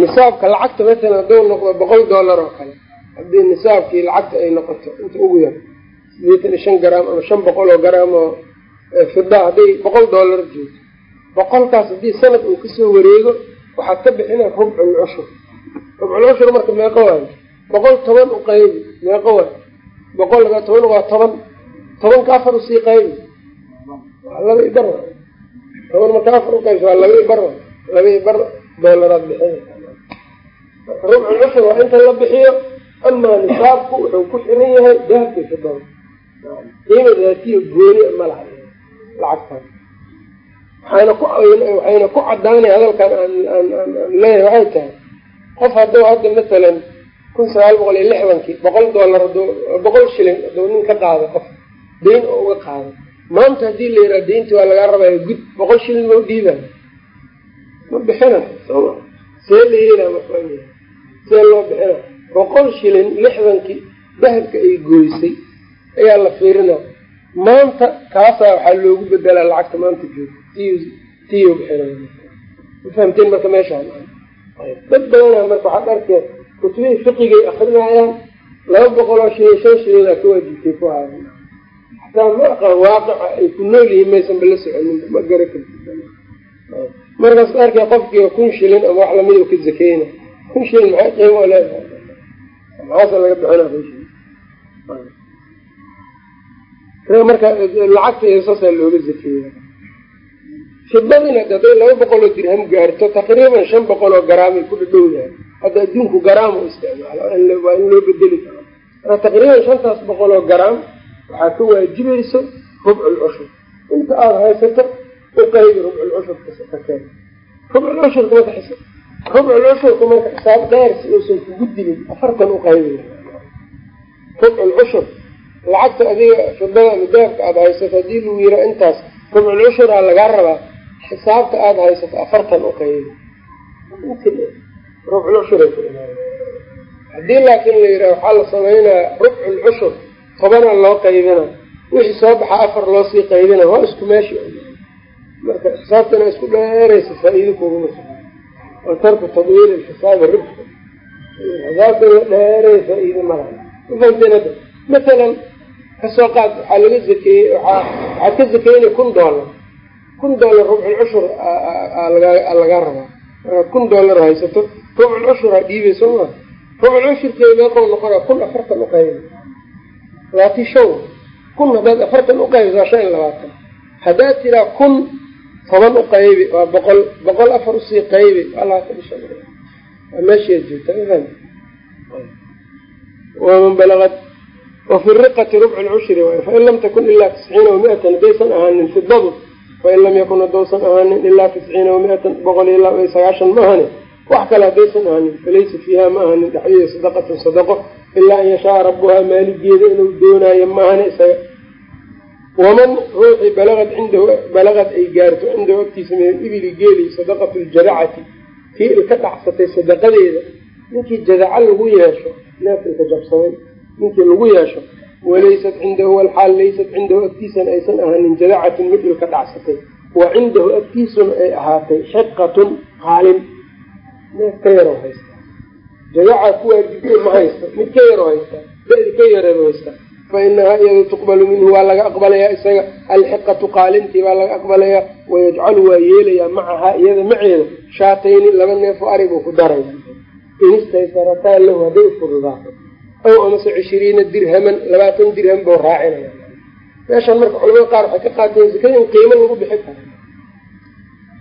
nisaabka lacagta matalan hadduu noqdo boqol dollar oo kale. Haddii nisaabkii lacagta ay noqoto inta ugu yar sideetan iyo shan garaam ama shan boqol oo garaam oo fida hadday boqol dollar joogto. Boqolkaas haddii sanad uu ka soo wareego waxaad ka bixina rubcul cushur rubcul cushur marka meeqo waayo boqol toban u qaybi meeqo waayo boqol laba toban waa toban tobanka afar u sii qaybi waa laba i bar. Toban marka afar waa laba i bar. Laba i bar doolaraad bixinaysa marka rubcul cushur waa inta la bixiyo amaa nisaabku wuxuu ku xiran yahay dahabka fidada qiima daatiya gooni ma laha. Lacagtaas waxayna ku waxayna ku cadaanaya hadalkan aan aan aan leeyahay waxay tahay qof hadduu hadda masalan kun sagaal boqol iyo lixdankii boqol haduu boqol shilin hadduu nin ka qaado qof dayn oo uga qaado. Maanta haddii la yidhaha dayntii waa lagaa rabaya gud boqol shilin ma u dhiibayo ma bixinayo sooma see la yeelaa marka see loo bixina. Boqol shilin lixdankii dahabka ay gooysay ayaa la fiirinaa maanta kaasaa waxaa loogu bedelaa lacagta maanta joogta tiyo bixinay mafahamteen marka meeshaan? Dad badana marka waxaad arkeen kutubihii fiqigay akrinayaan laba boqol oo shilin shan shilina ka waajibtay ku haayan xataa ma waaqica ay ku nool yihiin maysanba la soconin ma gara markaas arkay qofkiiba kun shilin ama wax la mid ka zakeyna kun shilin maxay qiimo leedahay? Maxaase laga bixina marka lacagta iyo looga zakeeya fidadina haday laba boqol oo dirham gaarto taqriiban shan boqol oo garaamay ku dhadhow yahay hadda adduunku garaam u isticmaalo waa in loo bedeli karo. Marka taqriiban shantaas boqol oo garaam waxaa ka waajibayso rubcul cushur inta aada haysato uqaybi rubcul cushurka ka keen rubcul cushurka marka marka xisaab dheer si uusan kugu dilin afartan uqaybi rubcul lacagta adiga fidada midaabka aada haysato haddii lagu yira intaas rubcul cushuraa lagaa rabaa xisaabta aada haysato afartan uqaybi rubcul haddii laakiin la yidhaha waxaa la sameynaya rubcul tobana loo qaybina wixii soo baxa afar loo sii qaybina waa isku meeshi. Marka xisaabtana isku dheeraysa faa-iido kuguma wa tarku tadwiil xisaabi ribka xisaabta la dheeray faa-iido malaha mafahamteen hadda? Masalan ka soo qaad waxaa laga zakeeyey waaa waxaad ka zakeynay kun dollar kun dollar rubcul cushur lagaa rabaa. Markaad kun dollar haysato rubcul cushur aa dhiibay soo maa rubcul cushurkeeda meeqoo noqona kun afartan uqaybi labaati shan kun haddaad afartan uqaybi waa shan iyo labaatan. Haddaad tiraa kun toban uqaybi waa boqol boqol afar u sii qaybi waa labaatan iyo shan waa meeshaad joogta mafaham waman balagad. Wafi riqati rubci lcushri waay fain lam takun ilaa tisciina wamiatan hadaysan ahaanin fidadu fain lam yakun hadausan ahaanin ilaa tisciina wamiatan boqol iyo sagaashan ma ahani wax kale haddaysan ahaanin falaysa fiiha ma ahaanin dhexdeeda sadaqatun sadaqo ilaa an yashaaa rabuhaa maaligeeda inuu doonaayo ma ahani isaga waman ruuxii balagad cindahu balagad ay gaarto cindahu agtiisa min alibili geeli sadaqatu ljaracati tii ilka dhacsatay sadaqadeeda ninkii jadaca lagu yeesho neef ilka jabsamay ninkii lagu yeesho walaysat cindahu alxaal laysat cindahu agtiisana aysan ahaanin jadacatun mid ilka dhacsatay wa cindahu agtiisuna ay ahaatay xiqatun qaalin neef ka yaroo haysta jadaca ku waajibtay ma haysto mid ka yaroo haysta da-di ka yareedu haysta fa inahaa iyadu tuqbalu minhu waa laga aqbalayaa isaga alxiqatu qaalintii baa laga aqbalayaa wayajcalu waa yeelayaa macahaa iyada maceeda shaatayni laba neefo aribuu ku daraya inistaysarataa lahu hadday ufududaato aw amase cishiriina dirhaman labaatan dirham buu raacinaya meeshan marka culamada qaar waxay ka qaateen zakada in qiimo lagu bixi karo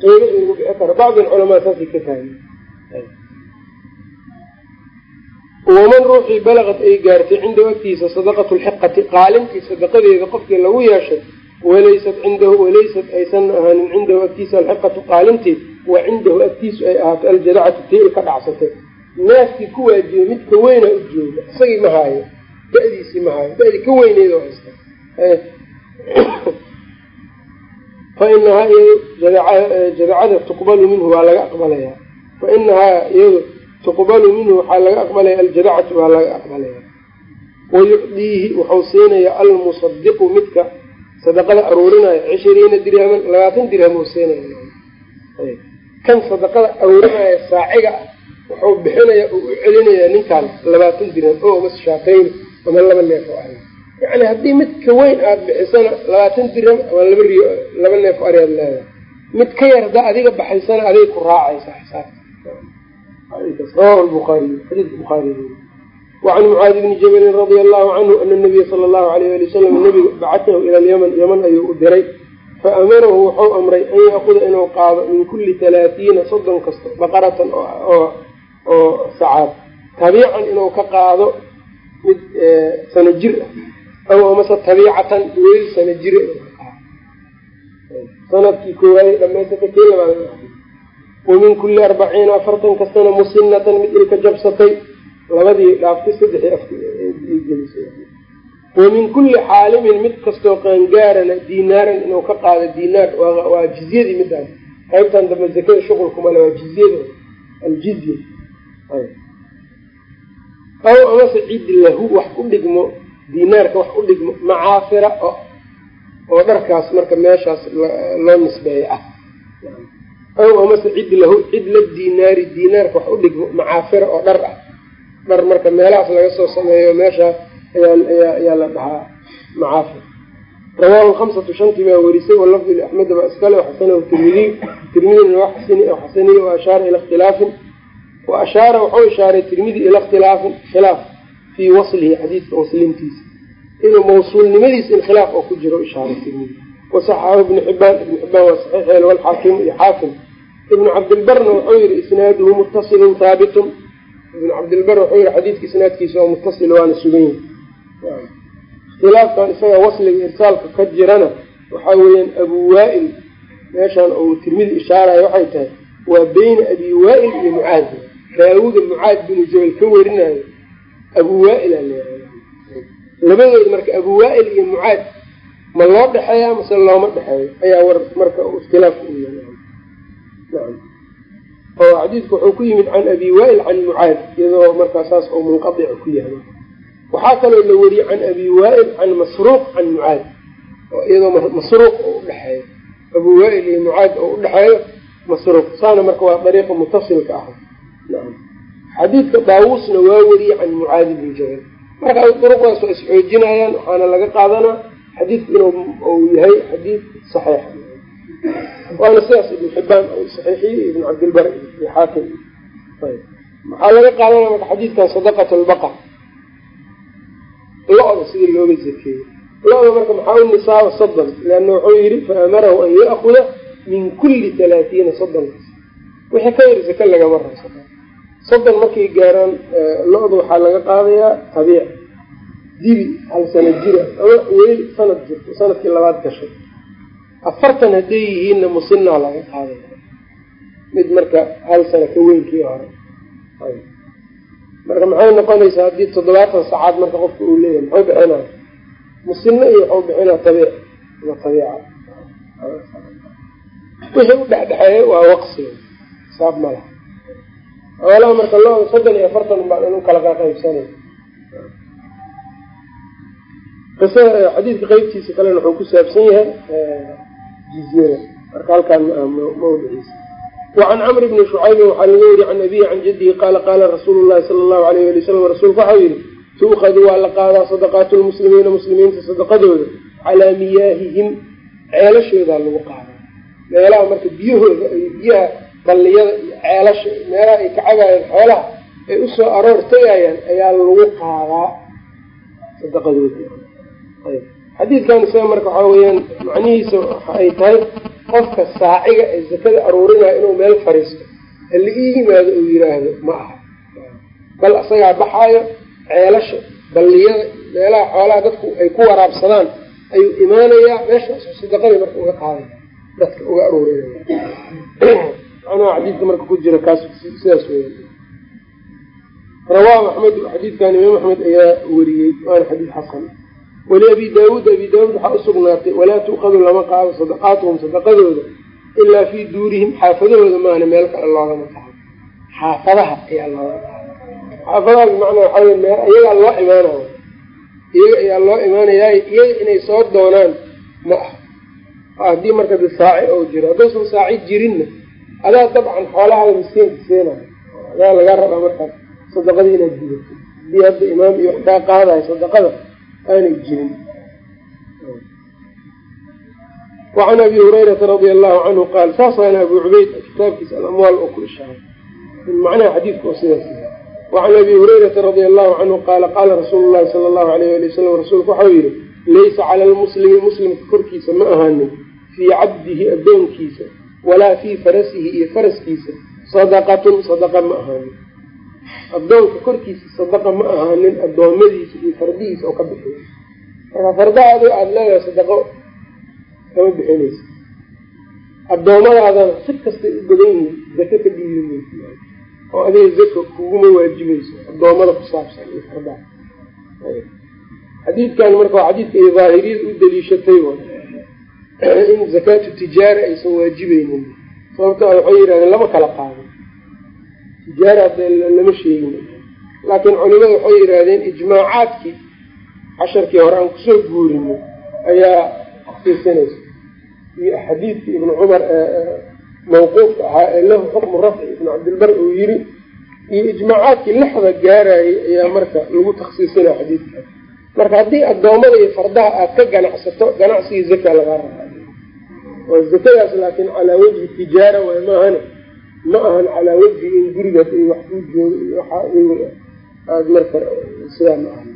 qiimo in lagu bixi karo bacdi alculamaa saasay ka fahmeen waman ruuxii balaqad ay gaartay cindahu agtiisa sadaqatu lxiqati qaalintii sadaqadeeda qofkii lagu yeeshay walaysat cindahu walaysat aysan ahaanin cindahu agtiisa alxiqatu qaalintii wa cindahu agtiisu ay ahaato aljadacatu tii ka dhacsatay neefkii ku waajibay midka weyna u jooga isagii ma haayo da-diisii ma haayo da-dii ka weyneed oo haysta fa inahaa iyadu jadacada tuqbalu minhu waa laga aqbalayaa fa inahaa iyadu tuqbalu minhu waxaa laga aqbalaya aljadacatu waa laga aqbalaya. Wayucdiihi wuxuu siinaya almusadiqu midka sadaqada aruurinaya cishiriina dirhaman labaatan dirham uu siinaya kan sadaqada aruurinaya saaciga ah wuxuu bixinaya uu u celinaya ninkaan labaatan dirham oo mas shaatayn ama laba neef oo ari yani haddii midka weyn aada bixisana labaatan dirham ama laba riyo laba neef o ari aad leedahay. Mid ka yar haddaa adiga baxaysana aday ku raacaysa xisaabta wacan mucaadi bni jabalin radia allahu canhu ana nabiya sala allahu alayh ali wasalam nabiga bacatahu ila alyaman yaman ayuu u diray fa amarahu wuxuu amray an yaakuda inuu qaado min kulli talaatiina soddon kasta baqaratan oo sacaad tabiican inuu ka qaado mid sano jir ah aw amase tabiicatan weel sano qaado sannadkii labaad wamin kulli arbaciina afartan kastana musinatan mid ilka jabsatay labadii dhaaftay wamin kulli xaalimin mid kastoo qaangaarana diinaaran inuu ka qaado diinaar waa jizyadii midaas qaybtan dambe zakada shuqulkumale waa jizyada aljizya aw amase cid lahu wax u dhigmo diinaarka wax u dhigmo macaafira oo dharkaas marka meeshaas loo nisbeeya ah aw amase cid lahu cid la diinaari diinaarka wax u dhigmo macaafira oo dhar ah. Dhar marka meelahaas laga soo sameeyo meesha ayaa la dhahaa macaafir. Rawaahu lhamsatu shantii baa werisay walafdi liaxmeda baa iskale waxasanahu tirmidiy tirmidina waa xasaniye wa ashaara ila ikhtilaafin wa ashaara wuxuu ishaaray tirmidi ila ikhtilaafin khilaaf fii waslihi xadiidka waslintiisa inuu mawsuulnimadiisa in khilaaf oo ku jiro ishaaray tirmidi wasaxaxahu ibnu xibaan ibnu xibaan waa saxiixeel walxaakimu iyo xaakim ibnu cabdilbarna wuxuu yihi isnaaduhu muttasilun haabitun ibnu cabdilbar wuxuu yihi xadiidka isnaadkiisa waa muttasil waana sugan yahi ikhtilaafkan isaga wasliga irsaalka ka jirana waxaa weeyaan abu waa-il meeshaan uu tirmidi ishaarayo waxay tahay waa beyna abi waa-il iyo mucaad raawiga mucaad binu jabal ka werinayo abu waa-il aa leeyahay labadooda marka abu waa-il iyo mucaad ma loo dhexeeya mase looma dhexeeyo? Ayaa war marka ikhtilaafka u yahay oo xadiidku wuxuu ku yimid can abi waa-il can mucaad iyadoo markaa saas oo munqadica ku yahay. Waxaa kaloo la weriyey can abi waa-il can masruuq can mucaad oo iyadoo masruuq oo udhexeeyo abu waa-il iyo mucaad oo udhexeeyo masruuq. Saana marka waa dariiqa mutasilka ah. Xadiidka daawuusna waa weriyey can mucaadi bni jabal. Marka duruqdaas waa isxoojinayaan waxaana laga qaadanaa xadiidku in uu yahay xadiid saxiix waana sidaas ibnu xibaan saxiixiye ibnu cabdilbar iyo xaakim. Maxaa laga qaadanaya marka xadiidkan sadaqat lbaqa lo-da sidii looga zakeeyey lo-da marka maxaa u nisaaba soddon? Leanna wuxuu yihi faamarahu an ya'kuda min kulli talaatiina soddonkaas wixii ka yar zake lagama rabo soddon. Markay gaaraan lo-da waxaa laga qaadayaa tabiic. Dibi hal sano jira ama weli sanad jirto sannadkii labaad gashay afartan hadday yihiinna musinaa laga qaadaya mid marka hal sano ka weynkii hore. Marka maxay noqonaysaa haddii toddobaatan sacaad marka qofka uu leeyahay muxuu bixinaya musino iyo waxuu bixinaa tabiic. Ama tabiica wixii u dhexdhexeeya waa waqsiga saab malaha xoolaha marka looda soddon iyo afartan baa inu kala qaqaybsanay xadiidka qeybtiisa kalena wuxuu ku saabsan yahay jizyada marka halkaan mawdiciisa wacan camr bni shucaybin waxaa laga weriye can abihi can jadihi qaala qaala rasuulu llahi sala allahu alayh ali wasalam rasuulku waxau yihi tuukhadu waa la qaadaa sadaqaatu lmuslimiina muslimiinta sadaqadooda calaa miyaahihim ceelashoodaa lagu qaadaa meelaha marka biyahooda ay biyaha balliyada iyo ceelasha meelaha ay ka cabaayaan xoolaha ay u soo aroor tegayaan ayaa lagu qaadaa sadaqadooda xadiidkan isaga marka waxaa weyaan macnihiisa waxa ay tahay qofka saaciga ee zakada aruurinaya inuu meel fariisto hala ii yimaado uu yiraahdo ma aha. Bal isagaa baxaayo ceelasha balliyada meelaha xoolaha dadku ay ku waraabsadaan ayuu imaanayaa meeshaas sadaqadii marka uga qaaday dadka uga aruurinaya. Macnaha xadiidka marka ku jira kaas sidaas weya rawaahu axmedu xadiidkan imaam axmed ayaa weriyey waana xadiid xasan waliabi daawuud abi daawuud waxaa usugnaatay walaa tuuqadu lama qaado sadaqaatuhum sadaqadooda ilaa fii duurihim xaafadahooda maahna meel kale loogama qaado xaafadaha ayaa looga qaada xaafadaha bimacnaa waxaa wey meel iyagaa loo imaanayo. Iyaga ayaa loo imaanayaa iyaga inay soo doonaan ma ah haddii marka de saaci oo jiro hadduusan saaci jirinna adaa dabcan xoolahaada miskiinka siinayo adaa laga rabaa markaas sadaqadii inaad gudato haddii hadda imaam iyo wax kaa qaadayo sadaqada aanay jirin. Wacan abi hurayrata radia allahu canhu qaal saasaana abu cubeyd kitaabkiisa alamwaal oo ku ishaaray. Macnaha xadiidka oo sidaas wacan abi hurayrata radia allahu canhu qaala qaala rasuulu llahi sala allahu alayh ali wasalam rasuulku waxau yihi laysa cala lmuslimi muslimka korkiisa ma ahaanin fii cabdihi addoonkiisa walaa fii farasihi iyo faraskiisa. Sadaqatun sadaqa ma ahaanin addoonka korkiisa sadaqa ma ahaanin addoommadiisa iyo fardihiisa oo ka bixiyo marka fardahaadu aada leedahay sadaqo kama bixinaysa addoommadaadana si kastay u badan yihiin zako ka dhiibi maysa oo adiga zako kuguma waajibayso addoommada ku saabsan iyo fardaha. Xadiidkan marka waa xadiidka ay daahiriyada u daliishatay in zakaatu tijaara aysan waajibeynin. Sababto waxay yidhahdeen lama kala qaado tijaara hadee lama sheegin. Laakiin culimada waxay yidhaahdeen ijmaacaadkii casharkii hore aan ku soo guurinay ayaa fiirsanaysa iyo xadiidkii ibnu cumar mawquufka ahaa ee lahu xukmu rafci ibnu cabdilbar uu yiri iyo ijmaacaadkii lixda gaarayay ayaa marka lagu taksiisinaya xadiidkaas marka haddii addoommada iyo fardaha aad ka ganacsato ganacsigii zaka lagaa rabaa. Oo zakadaas laakiin calaa wejhi tijaara waay maahane ma ahan calaa wejhi in gurigaas ay wax kuu joogo iyo waxaa aad marka sidaa ma ahan.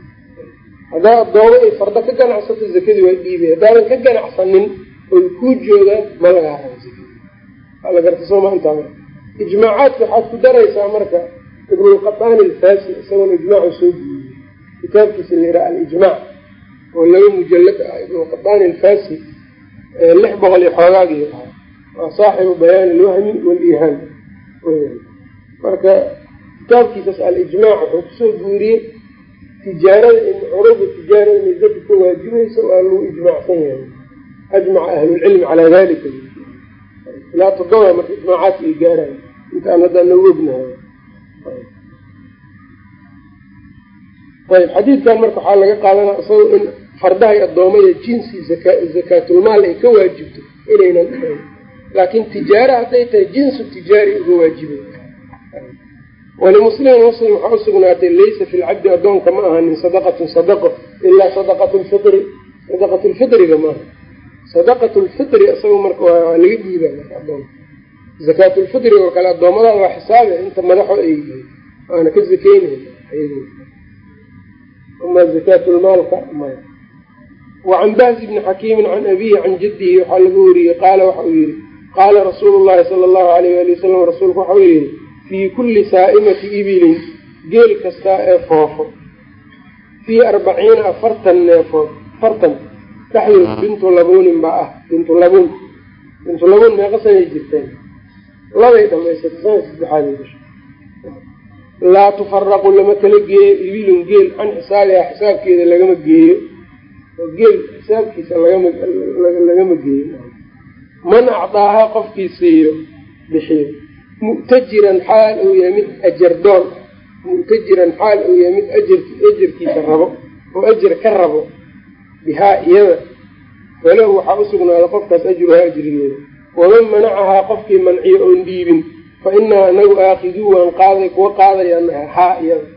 Haddaa addoomo ay farda ka ganacsato zakadii waa dhiibay. Haddaadan ka ganacsanin oy kuu joogaan ma lagaa rabo zakadi waa la garta sooma intaa marka ijmaacaadka waxaad ku daraysaa marka ibnulqataan alfasi isagoona ijmaacu soo guuriyey. Kitaabkiisa la yidhaha alijmaac oo laba mujalad ah ibnulqataan alfasi lix boqol iyo xoogaagii waa saaxibu bayaan alwahmi waliihaan marka kitaabkiisas alijmaac wuxuu ku soo guuriyey tijaarada curuuda tijaarada inay ka waajibayso waa lagu ijmaacsan yahay. Ajmaca ahlulcilmi calaa dalika ilaa toddoba marka ijmaacaadka ay gaarayo intaan hadda nagu ognahay ayb xadiidkan marka waxaa laga qaadanaa isaga in fardaha iyo addoomada jinsi zakaatulmaal ay ka waajibto inaynan dhahayn laakiin tijaara hadday tahay jinsu tijaari uga waajibay walimuslimin muslim waxaa usugnaatay laysa fi lcabdi addoonka ma ahanin sadaqatun sadaqo ilaa sadaqat lfitri sadaqat lfitriga maaha sadaqat lfitri isaga marka waa laga marka adoonka zakaatulfitri oo kale addoommadaada waa xisaabe inta madaxo ay aana ka zakeynayn ama zakaatulmaalka maya wacan bahzi bni xakiimin can abihi can jaddihi waxaa laga wariyey qaala waxa uu yihi qaala rasuulu llahi sala allahu alayh ali wasalam rasuulku waxa uu yihi fii kulli saa'imati ibilin geel kastaa ee foofo fii arbaciina afartan neefood afartan dhexdood bintu labuunin baa ah bintu labuun bintu labuun meeqa sanay jirteen labay dhamaysata sana saddexaaday gasho laa tufaraqu lama kala geeyo ibilun geel can xisaabihaa xisaabkeeda lagama geeyo oo geel xisaabkiisa lagama lagama geeyo man acdaahaa qofkii siiyo bixiyo mu'tajiran xaal uu yahay mid ajar doon. Mu'tajiran xaal uu yahay mid ajar ajarkiisa rabo oo ajar ka rabo bihaa iyada. Falahu waxaa usugnaada qofkaas ajruhaa ajrigeeda waman manacahaa qofkii manciyo oon dhiibin fa inaa anagu aakiduu waan qaaday kuwa qaadayaan nahay haa iyada.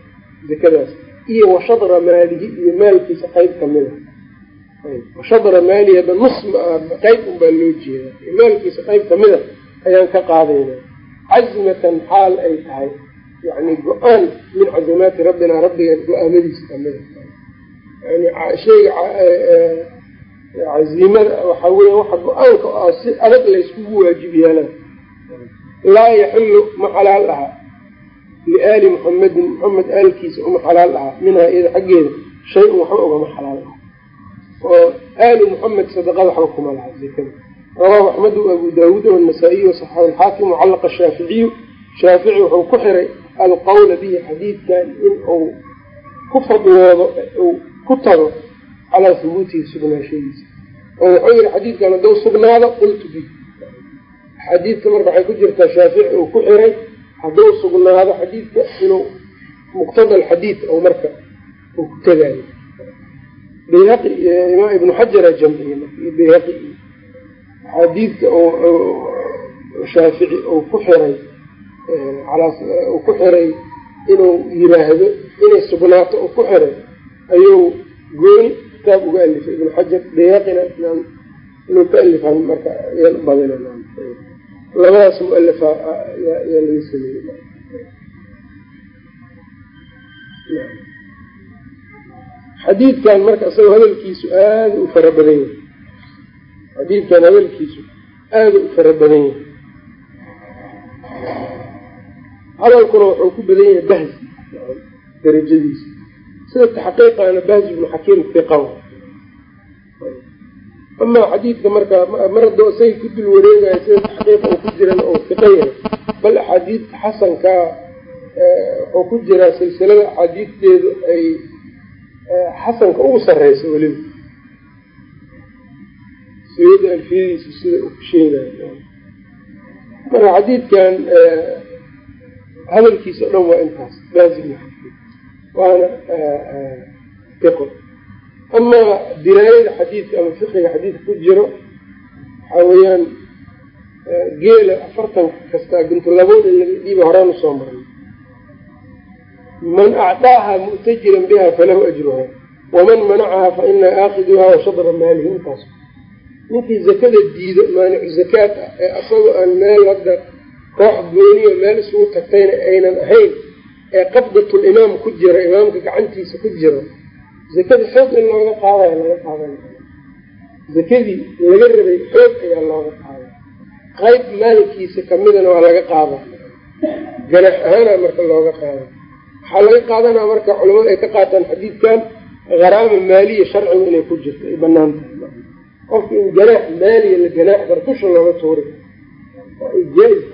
Zakadaas iyo washadra maalihi iyo maalkiisa qayb kamida washadra maalihi hadda nus qayb unbaa loo jeeda maalkiisa qayb kamida ayaan ka qaadaynaa cazmatan xaal ay tahay yani go'aan min cazamaati rabbina rabbiga go'aamadiisa kamida yani shayga cazimada waxaa weya waxa go'aanka oo si adag layskugu waajib yeelan laa yaxilu ma xalaal aha liaali muxamedin muxamed aalkiisa uma xalaal aha minhaa iyada xaggeeda shay-un waxba ogama xalaal aha oo aali muxamed sadaqada waxba kuma laha zakada rawaahu axmedu abu daawuud wanasaa-iy wasaxaxu alxaakim wacalaqa shaaficiyu shaafici wuxuu ku xiray alqowla bihi xadiidkan in uu ku fadloodo uu ku tago calaa hubuutihi sugnaashadiisa oo wuxuu yihi xadiidkan hadduu sugnaado qultu bi. Xadiidka marka waxay ku jirtaa shaafici uu ku xiray hadduu sugnaado xadiidka inuu muqtada alxadiid oo marka uu ku tegaayo bayhaqi imaam ibnu xajara jamciye bayhaqi. Xadiidka shaafici uu ku xiray uu ku xiray inuu yiraahdo inay sugnaato uu ku xiray ayuu gooni kitaab uga alifay. Ibnu xajar bayhaqina inuu ka alifan marka yaan badina labadaas mualafa yaa laga sameeyey xadiidkan marka isagoo hadalkiisu aada u fara badan yahay. Xadiidkan hadalkiisu aada u fara badan yahay. Hadalkuna wuxuu ku badan yahay bahzi darajadiisa. Sida taxqiiqana bahzi ibnu xakiim fiqaw amaa xadiidka marka mar haddoo isagay ku dul wareegayo sida taxqiiqa uu ku jiran oo fiqa yahay bal axaadiidta xasankaa wuxuu ku jiraa silsilada axaadiidteedu ay xasanka ugu sareyso weliba siyada alfiyadiisa sida uu ku sheegayo marka xadiidkan hadalkiisa o dhan waa intaas laazim waana fiqo amaa diraayada xadiidka ama fiqiga xadiidka ku jiro waxaa weeyaan geela afartan kasta bintulabood in laga dhiiba horaan u soo maray man acdaaha mu'tajiran biha falahu ajruha waman manacaha fa inaa aakiduha washadra maalihi intaas ninkii zakada diido maanicu zakaad ah ee asagoo aan meel hadda koox gooniyo meel isugu tagtayna aynan ahayn ee qabdatul imaam ku jira imaamka gacantiisa ku jiro zakada xoog in looga qaadayo laga qaadan zakadii laga rabay xoog ayaa looga qaaday qayb maalinkiisa kamidana waa laga qaada ganax ahaana marka looga qaada waxaa laga qaadanaa marka culamadu ay ka qaataan xadiidkan haraama maaliya sharcigu inay ku jirto ay banaan qofka in ganaax maaliya la ganaax bar dusha looga tuuri ay jaa-is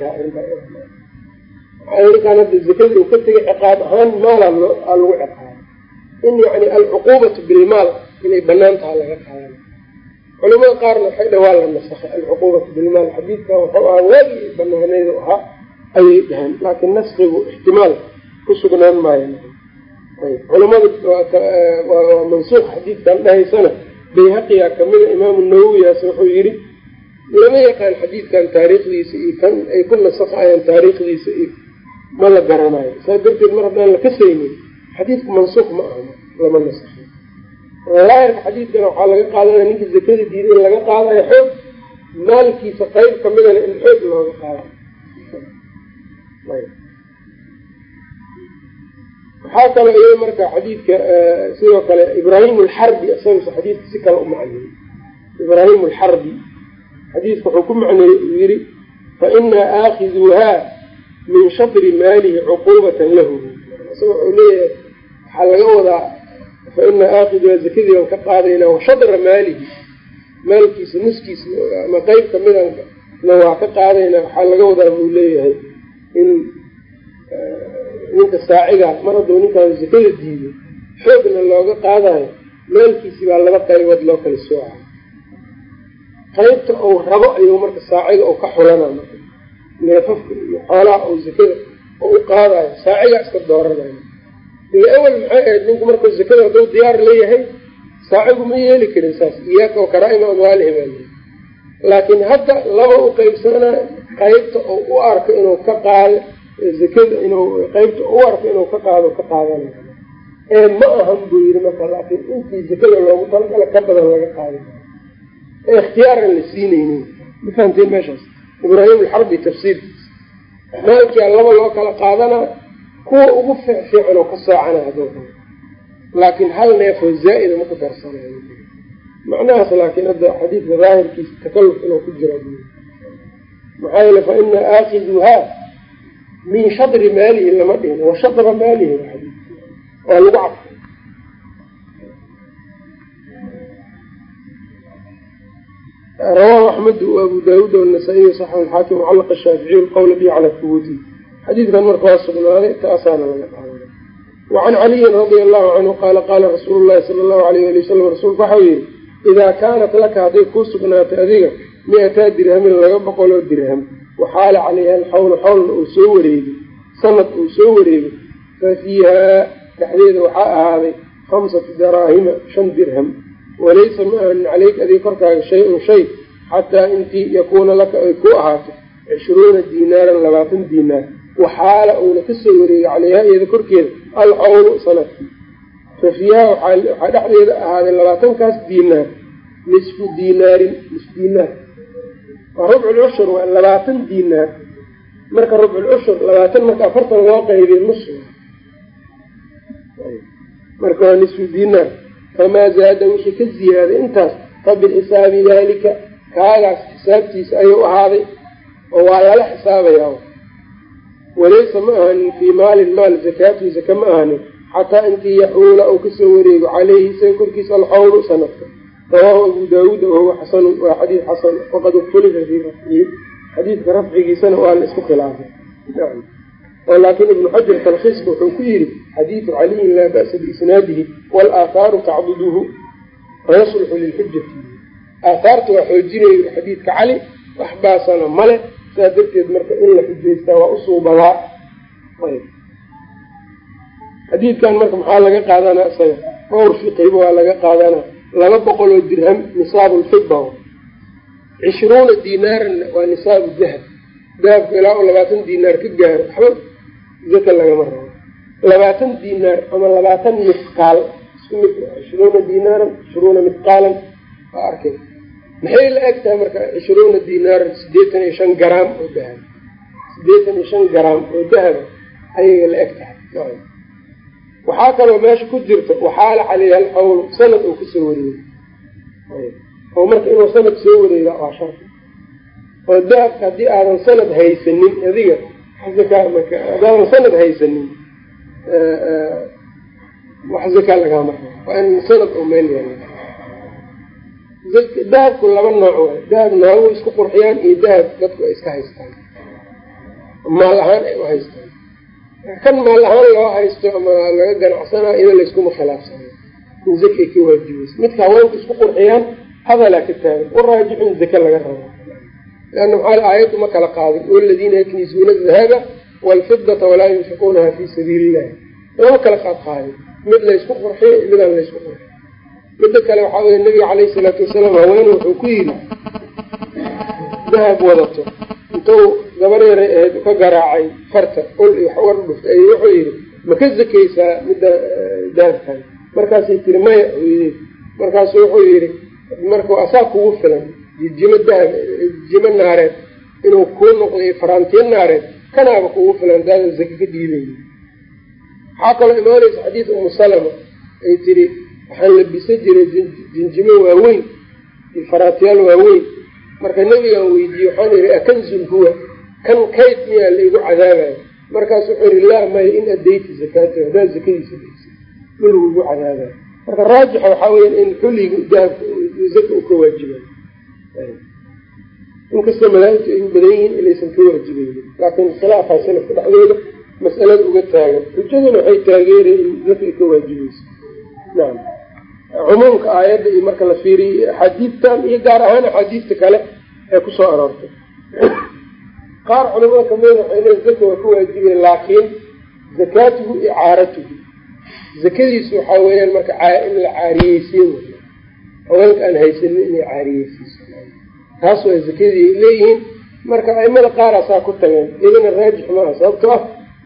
uu ka tegay ciqaab ahaan maala aa lagu ciqaaba in yani alcuquubatu bilmaal inay banaan taha laga qaadan culamada qaarna waxay dha waa la nasakhay alcuquubatu bilmaal. Xadiidkan wuxuu ahaa waagii banaaneydu ahaa ayay dhaheen laakiin naskigu ixtimaal ku sugnaan maayo. Culamada waa mansuuq xadiidkan dhahaysana bayhaqiyaa kamida imaamu nawowiyaas wuxuu yidhi lama yaqaan xadiidkan taariikhdiisa iyo kan ay ku nasakayaan taariikhdiisa iyo ma la garanayo. Saa darteed mar haddaan la kasaynin xadiidku mansuuq ma aha lama nasakhay daahirka xadiidkana waxaa laga qaadanaya ninka zakada diida in laga qaadayo xoog maalkiisa qayb kamidana in xoog looga qaadayo waxaa kaloo iya marka xadiidka sidoo kale ibraahim alxarbi isagase xadiidka si kale u macneeyey. Ibraahim alxarbi xadiidka wuxuu ku macneeyey uu yihi fa inaa aakiduuhaa min shatri maalihi cuquubatan lahu. Isaga wuxuu leeyahay waxaa laga wadaa fa inaa aakiduuhaa zakadii aan ka qaadaynaa wa shatra maalihi. Maalkiisa nuskiisa ama qeyb kamidana waa ka qaadaynaa waxaa laga wadaa buu leeyahay in ninka saaciga mar hadduu ninkaan zakada diido xoogna looga qaadayo maalkiisi baa laba qaybood loo kala sooca qaybta uu rabo ayuu marka saaciga u ka xulana marka. Neefafka iyo xoolaha uu zakada oo u qaadayo saacigaa iska dooranayo. Ila awel maxay ahayd ninku markuu zakada hadduu diyaar leeyahay saacigu ma yeeli karin saas iyaaka oo karaa-ima amwaalihim aa laakiin hadda laba u qaybsanaa qaybta uu u arko inuu ka qaado zakada inuu qeybta u arko inuu ka qaado ka qaadanayo ee ma ahan buu yiri marka laakiin intii zakada loogu talagala ka badan laga qaada ee ikhtiyaaran la siinaynin. Ma fahamteen meeshaas? Ibraahim alxarbi tafsiirkiisa maalkia laba loo kala qaadanaa kuwa ugu fiicfiican oo ka soocana haduu laakiin hal neefoo zaa-ida ma ku darsanayo. Macnahaas laakiin hadda xadiidka daahirkiisa takalluf inuu ku jira maxaa yeele fa ina aakiduhaa min shadri maalihi lama dhihin wa shadra maalihi waa lagu cadfay rawaahu axmedu abu daawuud wanasaa-iy saxx alxaakim mucallaqa shaaficiy lqowla bi cala hubuuti xadiidkan marka waa sugnaaday taasaana laga qaaday wacan caliyin radia allahu canhu qaala qaala rasuulu llahi sala allahu alayh ali wasalam rasuulku waxau yihi idaa kaanat laka hadday kuu sugnaatay adiga mi-ataa dirhamin laga boqoloo dirham waxaala calayha alxawlu xawlna uu soo wareegay sanad uu soo wareegay fa fiihaa dhexdeeda waxaa ahaaday khamsatu daraahima shan dirham. Walaysa ma ahanin caleyka adiga korkaaga shay-un shay xataa intii yakuuna laka ay ku ahaato cishruuna diinaaran labaatan diinaar waxaala uuna ka soo wareegay caleyhaa iyada korkeeda alxawlu sannadkii fa fiihaa waxaa dhexdeeda ahaaday labaatankaas diinaar nisfu diinaarin nis diinaar waa rubculcushur waa labaatan diinaar. Marka rubculcushur labaatan marka afartan loo qaybiy nus marka waa nisfu diinaar. Famaa zaada wixii ka ziyaaday intaas fa bixisaabi daalika kaagaas xisaabtiisa ayuu ahaaday oo waa lala xisaabayaa. Walaysa ma ahanin fii maalin maal zakaatu zaka ma ahanin xataa intii yaxuula uu ka soo wareego caleyhi isaga korkiisa alxawlu sanadka rawaahu abu daawuud wahuwa xasanu waa xadiid xasan waqad iktulifa fii rafcihi. Xadiidka rafcigiisana waa la isku khilaafay. Laakin ibnu xajar talkiiska wuxuu ku yidhi xadiidu caliyin laa ba'sa biisnaadihi walaaathaaru tacduduhu fayasluxu lilxujati aathaarta waa xoojinaya xadiidka cali wax baasana male saa darteed marka in la xujaystaa waa usuubadaa xadiidkan marka maxaa laga qaadanaa isaga? Dhowr fiqhiba waa laga qaadanaa laba boqol oo dirham nisaabu lfida cishruuna dinaaranna waa nisaabu dahab dahabka ilaa u labaatan dinaar ka gaaro waxba zaka lagama rabo labaatan dinaar ama labaatan misqaal isku mid cishruuna dinaaran cishruuna misqaalan waa arkay. Maxay la eg tahay marka cishruuna dinaaran sideetan iyo shan garaam oo dahab? Sideetan iyo shan garaam oo dahaba ayay la eg tahay waxaa kaloo meesha ku jirta waxaala caleyha alxawl sanad uu ka soo wareegay oo marka inuu sanad soo wareega waa shardi oo dahabka haddii aadan sanad haysanin adiga hadaadan sanad haysanin wax zakaa lagaama rabo waa in sanad oo meel dahabku laba nooc waay. Dahab naagu isku qurxiyaan iyo dahab dadku ay iska haystaan. Maal ahaan ay u haystaan kan maal ahaan loo haysto ama laga ganacsanaa iyada layskuma khilaafsana in zakay ka waajibaysa midka haweenka isku qurxiyaan hadalaa ka taagan. U raajicin zaka laga rabo. Leanna maxaa aayaddu ma kala qaadin waladiina yaknisuuna adahaba waalfidata walaa yunfiquunaha fii sabiili illahi lama kala qaad qaadin mid laysku qurxiyo iyo midaan laysku qurxiyo midda kale waxaa weye nabiga caleyhi salaatu wasalaam haween wuxuu ku yidhi dahab wadato intuu gabar yara ahayd ka garaacay farta ul iyo wax uga dhuftay ay wuxuu yidhi ma ka zakaysaa midda dahabkan markaasay tiri maya yii markaasu wuxuu yidhi marka asaa kugu filan jijimo dahab jijimo naareed inuu kuu noqday faraantiyo naareed kanaaba kugu filan daada zaka ka dhiibayni waxaa kaloo imaanaysa xadiis umu salama ay tiri waxaan labisa jiray jinjimo waaweyn iyo faraantiyaal waaweyn marka nebigaan weydiiyey waxaan yihi akanzun huwa? Kan kayd miyaa laigu cadaabayo markaas wuxuu yihi laa maya in adayta zakaata haddaad zakadiisa daysa ma lagugu cadaabayo marka raajixa waxaa weya in xulliga dahabka zaka u ka waajibayo inkastoo madaahibtu ay badan yihiin inaysan ka waajibaynin laakiin khilaafaa salafka dhexdooda mas'alada uga taagan. Xujaduna waxay taageerayen in zaka ay ka waajibayso nacam cumuumka aayadda iyo marka la fiiriyey axaadiistan iyo gaar ahaan axaadiista kale ee ku soo aroortay. Qaar culamada kamida waxay leeyiin zaka waa ka waajibaya laakiin zakaatuhu icaaratuhu. Zakadiisu waxaa weeyaan marka in la caariyeysiin wey haweenka aan haysanin inay caariyeysiiso taas waa zakadii leeyihiin. Marka aimada qaaraasaa ku tageen iyagana raajix maaha sababto ah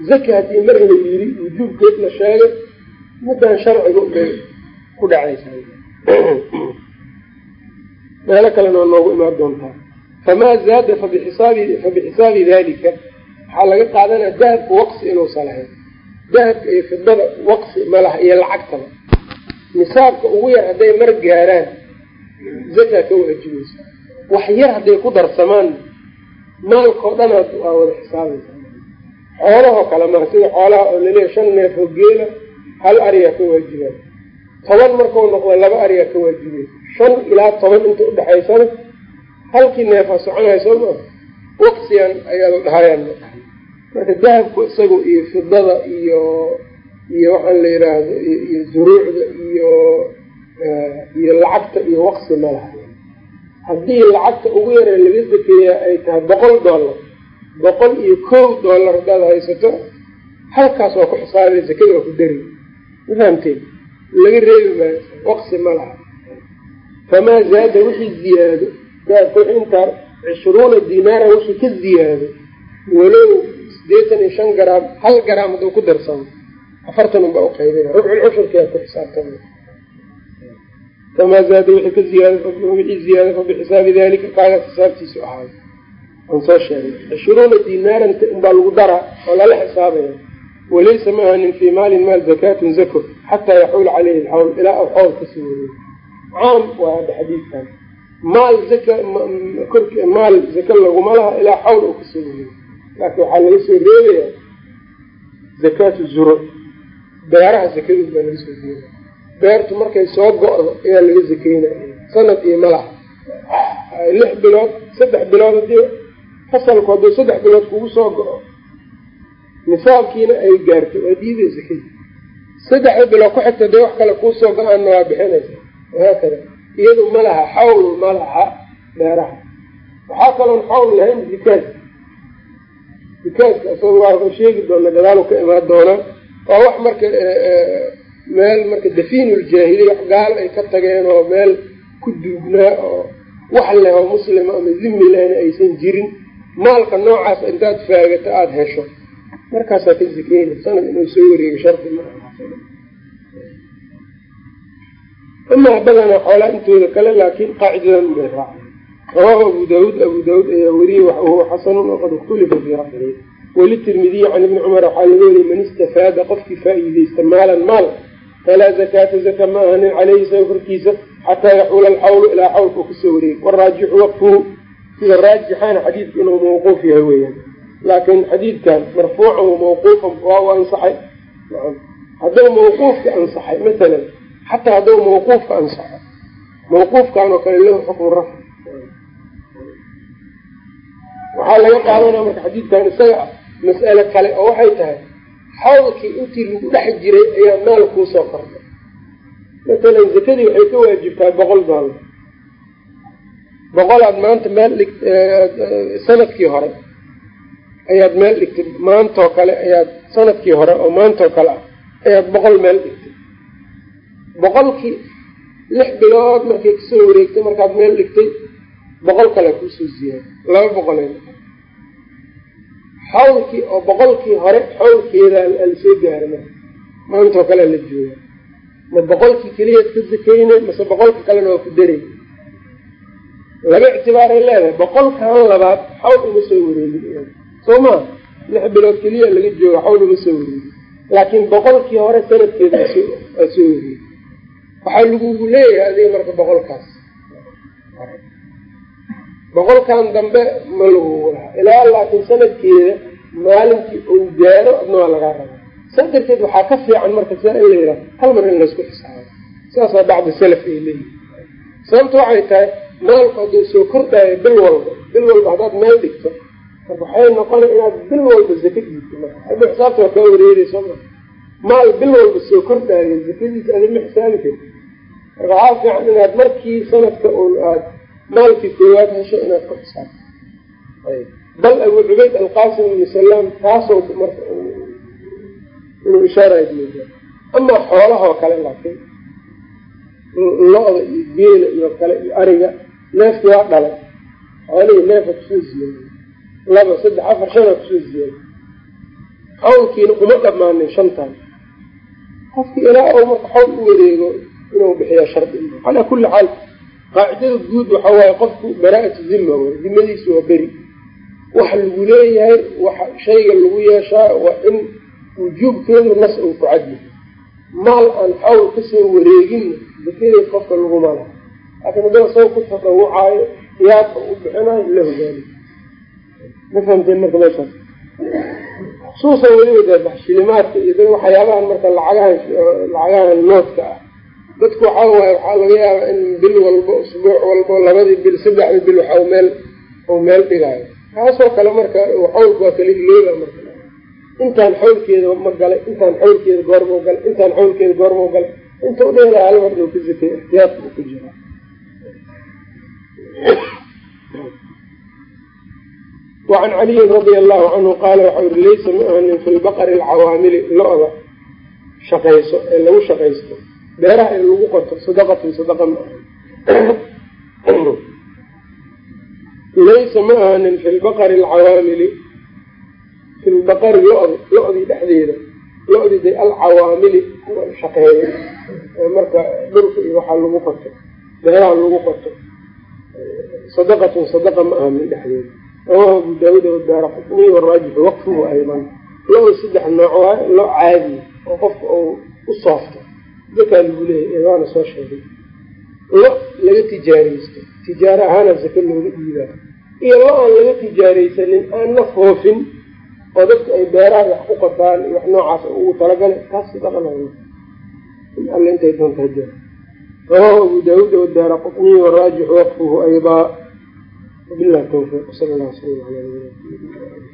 zaka haddii mar la yiri wujuubkeed la sheegay midaan sharciga ubay ku dhacaysa meelo kalena waa noogu imaan doontaa. Famaa zaada fabixisaabi fabixisaabi dalika waxaa laga qaadanaya dahabka waqsi inuusa lahayn dahabka iyo fidada waqsi malaha iyo lacagtaba. Nisaabka ugu yar hadday mar gaaraan zaka ka waajibaysa wax yar hadday ku darsamaan maalkao dhan waa wada xisaabaysa xoolahoo kale maa sida xoolaha oo laleeya shan neef oo geela hal ariyaa ka waajibaa toban markau noqdo laba ariyaa ka waajibaysa shan ilaa toban inta udhexaysana halkii neefaa soconaya soo maa ayaa la dhahayaan. Marka dahabku isagu iyo fidada iyo iyo waxaan la yidhaahdo iyo zuruucda iyo iyo lacagta iyo waqsi malaha haddii lacagta ugu yaree laga zakeeyaa ay tahay boqol dollar boqol iyo kow dollar haddaad haysato halkaas waa ku xisaabay zakada waa ku dari. Ma fahamteen laga reebi maayo waqsi ma laha. Famaa zaada wixii ziyaado intaa cishruuna dinaara wixii ka ziyaado walow sideetan iyo shan garaam hal garaam hadduu ku darsamo afartan unbaa uqaybina rubcul cushurkiaa ku xisaabtama. Famaa zaada wixii ka ziyaado wixii ziyaado fa bixisaabi dalika kaagaas xisaabtiisu ahaayo aan soo sheegay cishruuna dinaaran unbaa lagu daraa oo lala xisaabaya walaysa maahanin fii maalin maal zakaatun zako xataa yaxuula caleyhi alxawl ilaa u xowl ka sii weriyo caam waa hadda xadiidkan maal zaka kork maal zaka laguma laha ilaa xawl uu ka soo weriyo laakiin waxaa laga soo reebayaa zakaatu zuro beeraha zakadood baa laga soo reebaya beertu markay soo go-do ayaa laga zakeynaya sanad iyo malaha lix bilood saddex bilood haddii fasalku hadduu saddex bilood kugu soo go-o nisaabkiina ay gaarto waa diiday zakadii saddexda bilood ku xigta hadee wax kale kuusoo go'aanna waa bixinaysa. Wahaakada iyadu ma laha xawl ma laha beeraha. Waxaa kaloon xawl lahayn zikaad zikaadka isaga waa sheegi doona gadaalu ka imaan doonaa waa wax marka meel marka dafiinuljaahiliya wax gaalo ay ka tageen oo meel ku duugnaa oo wax leh oo muslima ama zimmi lehna aysan jirin. Maalka noocaas intaad faagato aada hesho markaasaa ka zikeyna sanad inuu soo wareego shardi ma amaa badanaa xoolaa intooda kale laakiin qaacidadan ubay raaca rawaahu abu daawuud abu daawuud ayaa weriyey wahuwa xasanun waqad ikhtulifa fii rafcihi walitirmidiyi can ibni cumar waxaa laga wariyey man istafaada qofkii faa-iideysta maalan maal. Falaa zakaata zaka ma ahanin caleyhi isaga korkiisa xataa yaxuula alxawlu ilaa xawlka ka soo wareegay. Waraajixu waqfuhu. Sida raajixaana xadiidku inuu mawquuf yahay weeyaan laakiin xadiidkan marfuucan wa mawquufan waa u ansaxay. Hadduu mawquufka ansaxay masalan xataa hadduu mawquufka ansaxo mawquufkan oo kale lahu xukmu rafci waxaa laga qaadanaya marka xadiidkan isaga ah mas'ale kale oo waxay tahay xawlkii intii lagu dhex jiray ayaa maal kuusoo kordhay matalan zakadii waxay ka waajibtaa boqol doolar boqolaad maanta meel dhig sannadkii hore ayaad meel dhigtay maantoo kale ayaad sannadkii hore oo maantoo kale ah ayaad boqol meel dhigtay boqolkii lix bilood markay ka soo wareegtay markaad meel dhigtay boqol kale kuusoo ziyaada laba boqol xawlkii oo boqolkii hore xawlkeeda la soo gaara marka maantoo kale la jooga. Ma boqolkii keliyaad ka zakeyne mase boqolka kalena waa ku daray. Laba ictibaaray leedahay boqolkan labaad xawl uma soo wareegin soo maa lix bilood keliya laga jooga xawl uma soo wareegin laakiin boqolkii hore sanadkeeda waa soo wareegin waxaa lagugu leeyahay adiga marka boqolkaas. Boqolkan dambe ma lagugu laha ilaa laakiin sanadkeeda maalintii uu gaaro adna waa lagaa rabaa. Saa darteed waxaa ka fiican marka sidaa in la yidhaha hal mar in laysku xisaabo saasaa bacdi salaf ay leeyihiin sababta waxay tahay maalku hadduu soo kordhaayo bil walba bil walba haddaad meel dhigto waxay noqona inaad bil walba zaka hadda xisaabta waa kaa wareereyso ma maal bil walba soo kordhaayo zakadiisa ada ma xisaabi karti marka waxaa fiican inaad markii sanadka un aad maalkii koowaad hesho inaad ku xisaabto. Bal abu cubayd alqasim ibnu salaam taasoo marka inuu ishaarayo mooda amaa xoolahoo kale laakiin lo-da iyo geela iyo kale iyo ariga neefkii waa dhalay. Xoolihii neefa ku soo ziyaaday laba saddex afar shana ku soo ziyaaday xawlkiina kuma dhamaanin shantan. Qofkii ilaa ou marka xawl u wareego inuu bixiya shardi. Calaa kulli xaal qaacidada guud waxa waaye qofku baraa'atu zima wey zimadiisu waa beri. Waxa lagu leeyahay waxa shayga lagu yeeshaa waa in wujuubkeedu nas uu ku cadyahay maal aan xawl ka soo wareegin zakadeed qofka laguma laakiin haddana soo ku tadawucaayo yaabka u bixinayo la hogaani ma fahamteen marka meeshaas xusuusan weliba dee baxshilimaadka iyo dad waxyaabahan marka lacagahan lacagahan noodka ah. Dadku waxaa waaye waxaa laga yaabaa in bil walba usbuuc walba labadii bil saddexdii bil waxa meel uu meel dhigaayo. Kaasoo kale marka xawlka waa kala ilooba marka. Intaan xawlkeeda ma galay intaan xawlkeeda goormau galay intaan xawlkeeda goormau galay. Inta u dheela hal mar ka zakay ixtiyaad buu ku jiraa wacan caliyin radia allahu canhu qaala waxau yihi laysa ma ahanin fi lbaqari alcawaamili lo-da shaqayso ee lagu shaqaysto beeraha in lagu qoto sadaqatun sadaqa ma laysa ma fi lbaqari alcawaamili fi lbaqari lo-di lo-dii dhexdeeda lo-dii day alcawaamili kuwa shaqeeya ee marka dhulka iyo waxaa lagu qoto beeraha lagu qoto sadaqatun sadaqa ma ahanin dhexdeeda rawahu abu daawuud wadaara qutniy waraajixu waqfuhu aydan lo saddex nooc waayo lo caadiya oo qofka uu u soofto zakaa lagu leeyahy waana soo sheegay. Lo laga tijaaraysto. Tijaaro ahaana zaka looga dhiibaa iyo lo aan laga tijaaraysanin aan naf hoofin oo dadku ay beeraha wax ku qotaan iyo wax noocaas ugu talagalay taas sadaqana alle intay doonta rawahu abu daawuud wadaara qutniy waraajixu waqfuhu aydaa wabilahi tawfiiq sal sala ala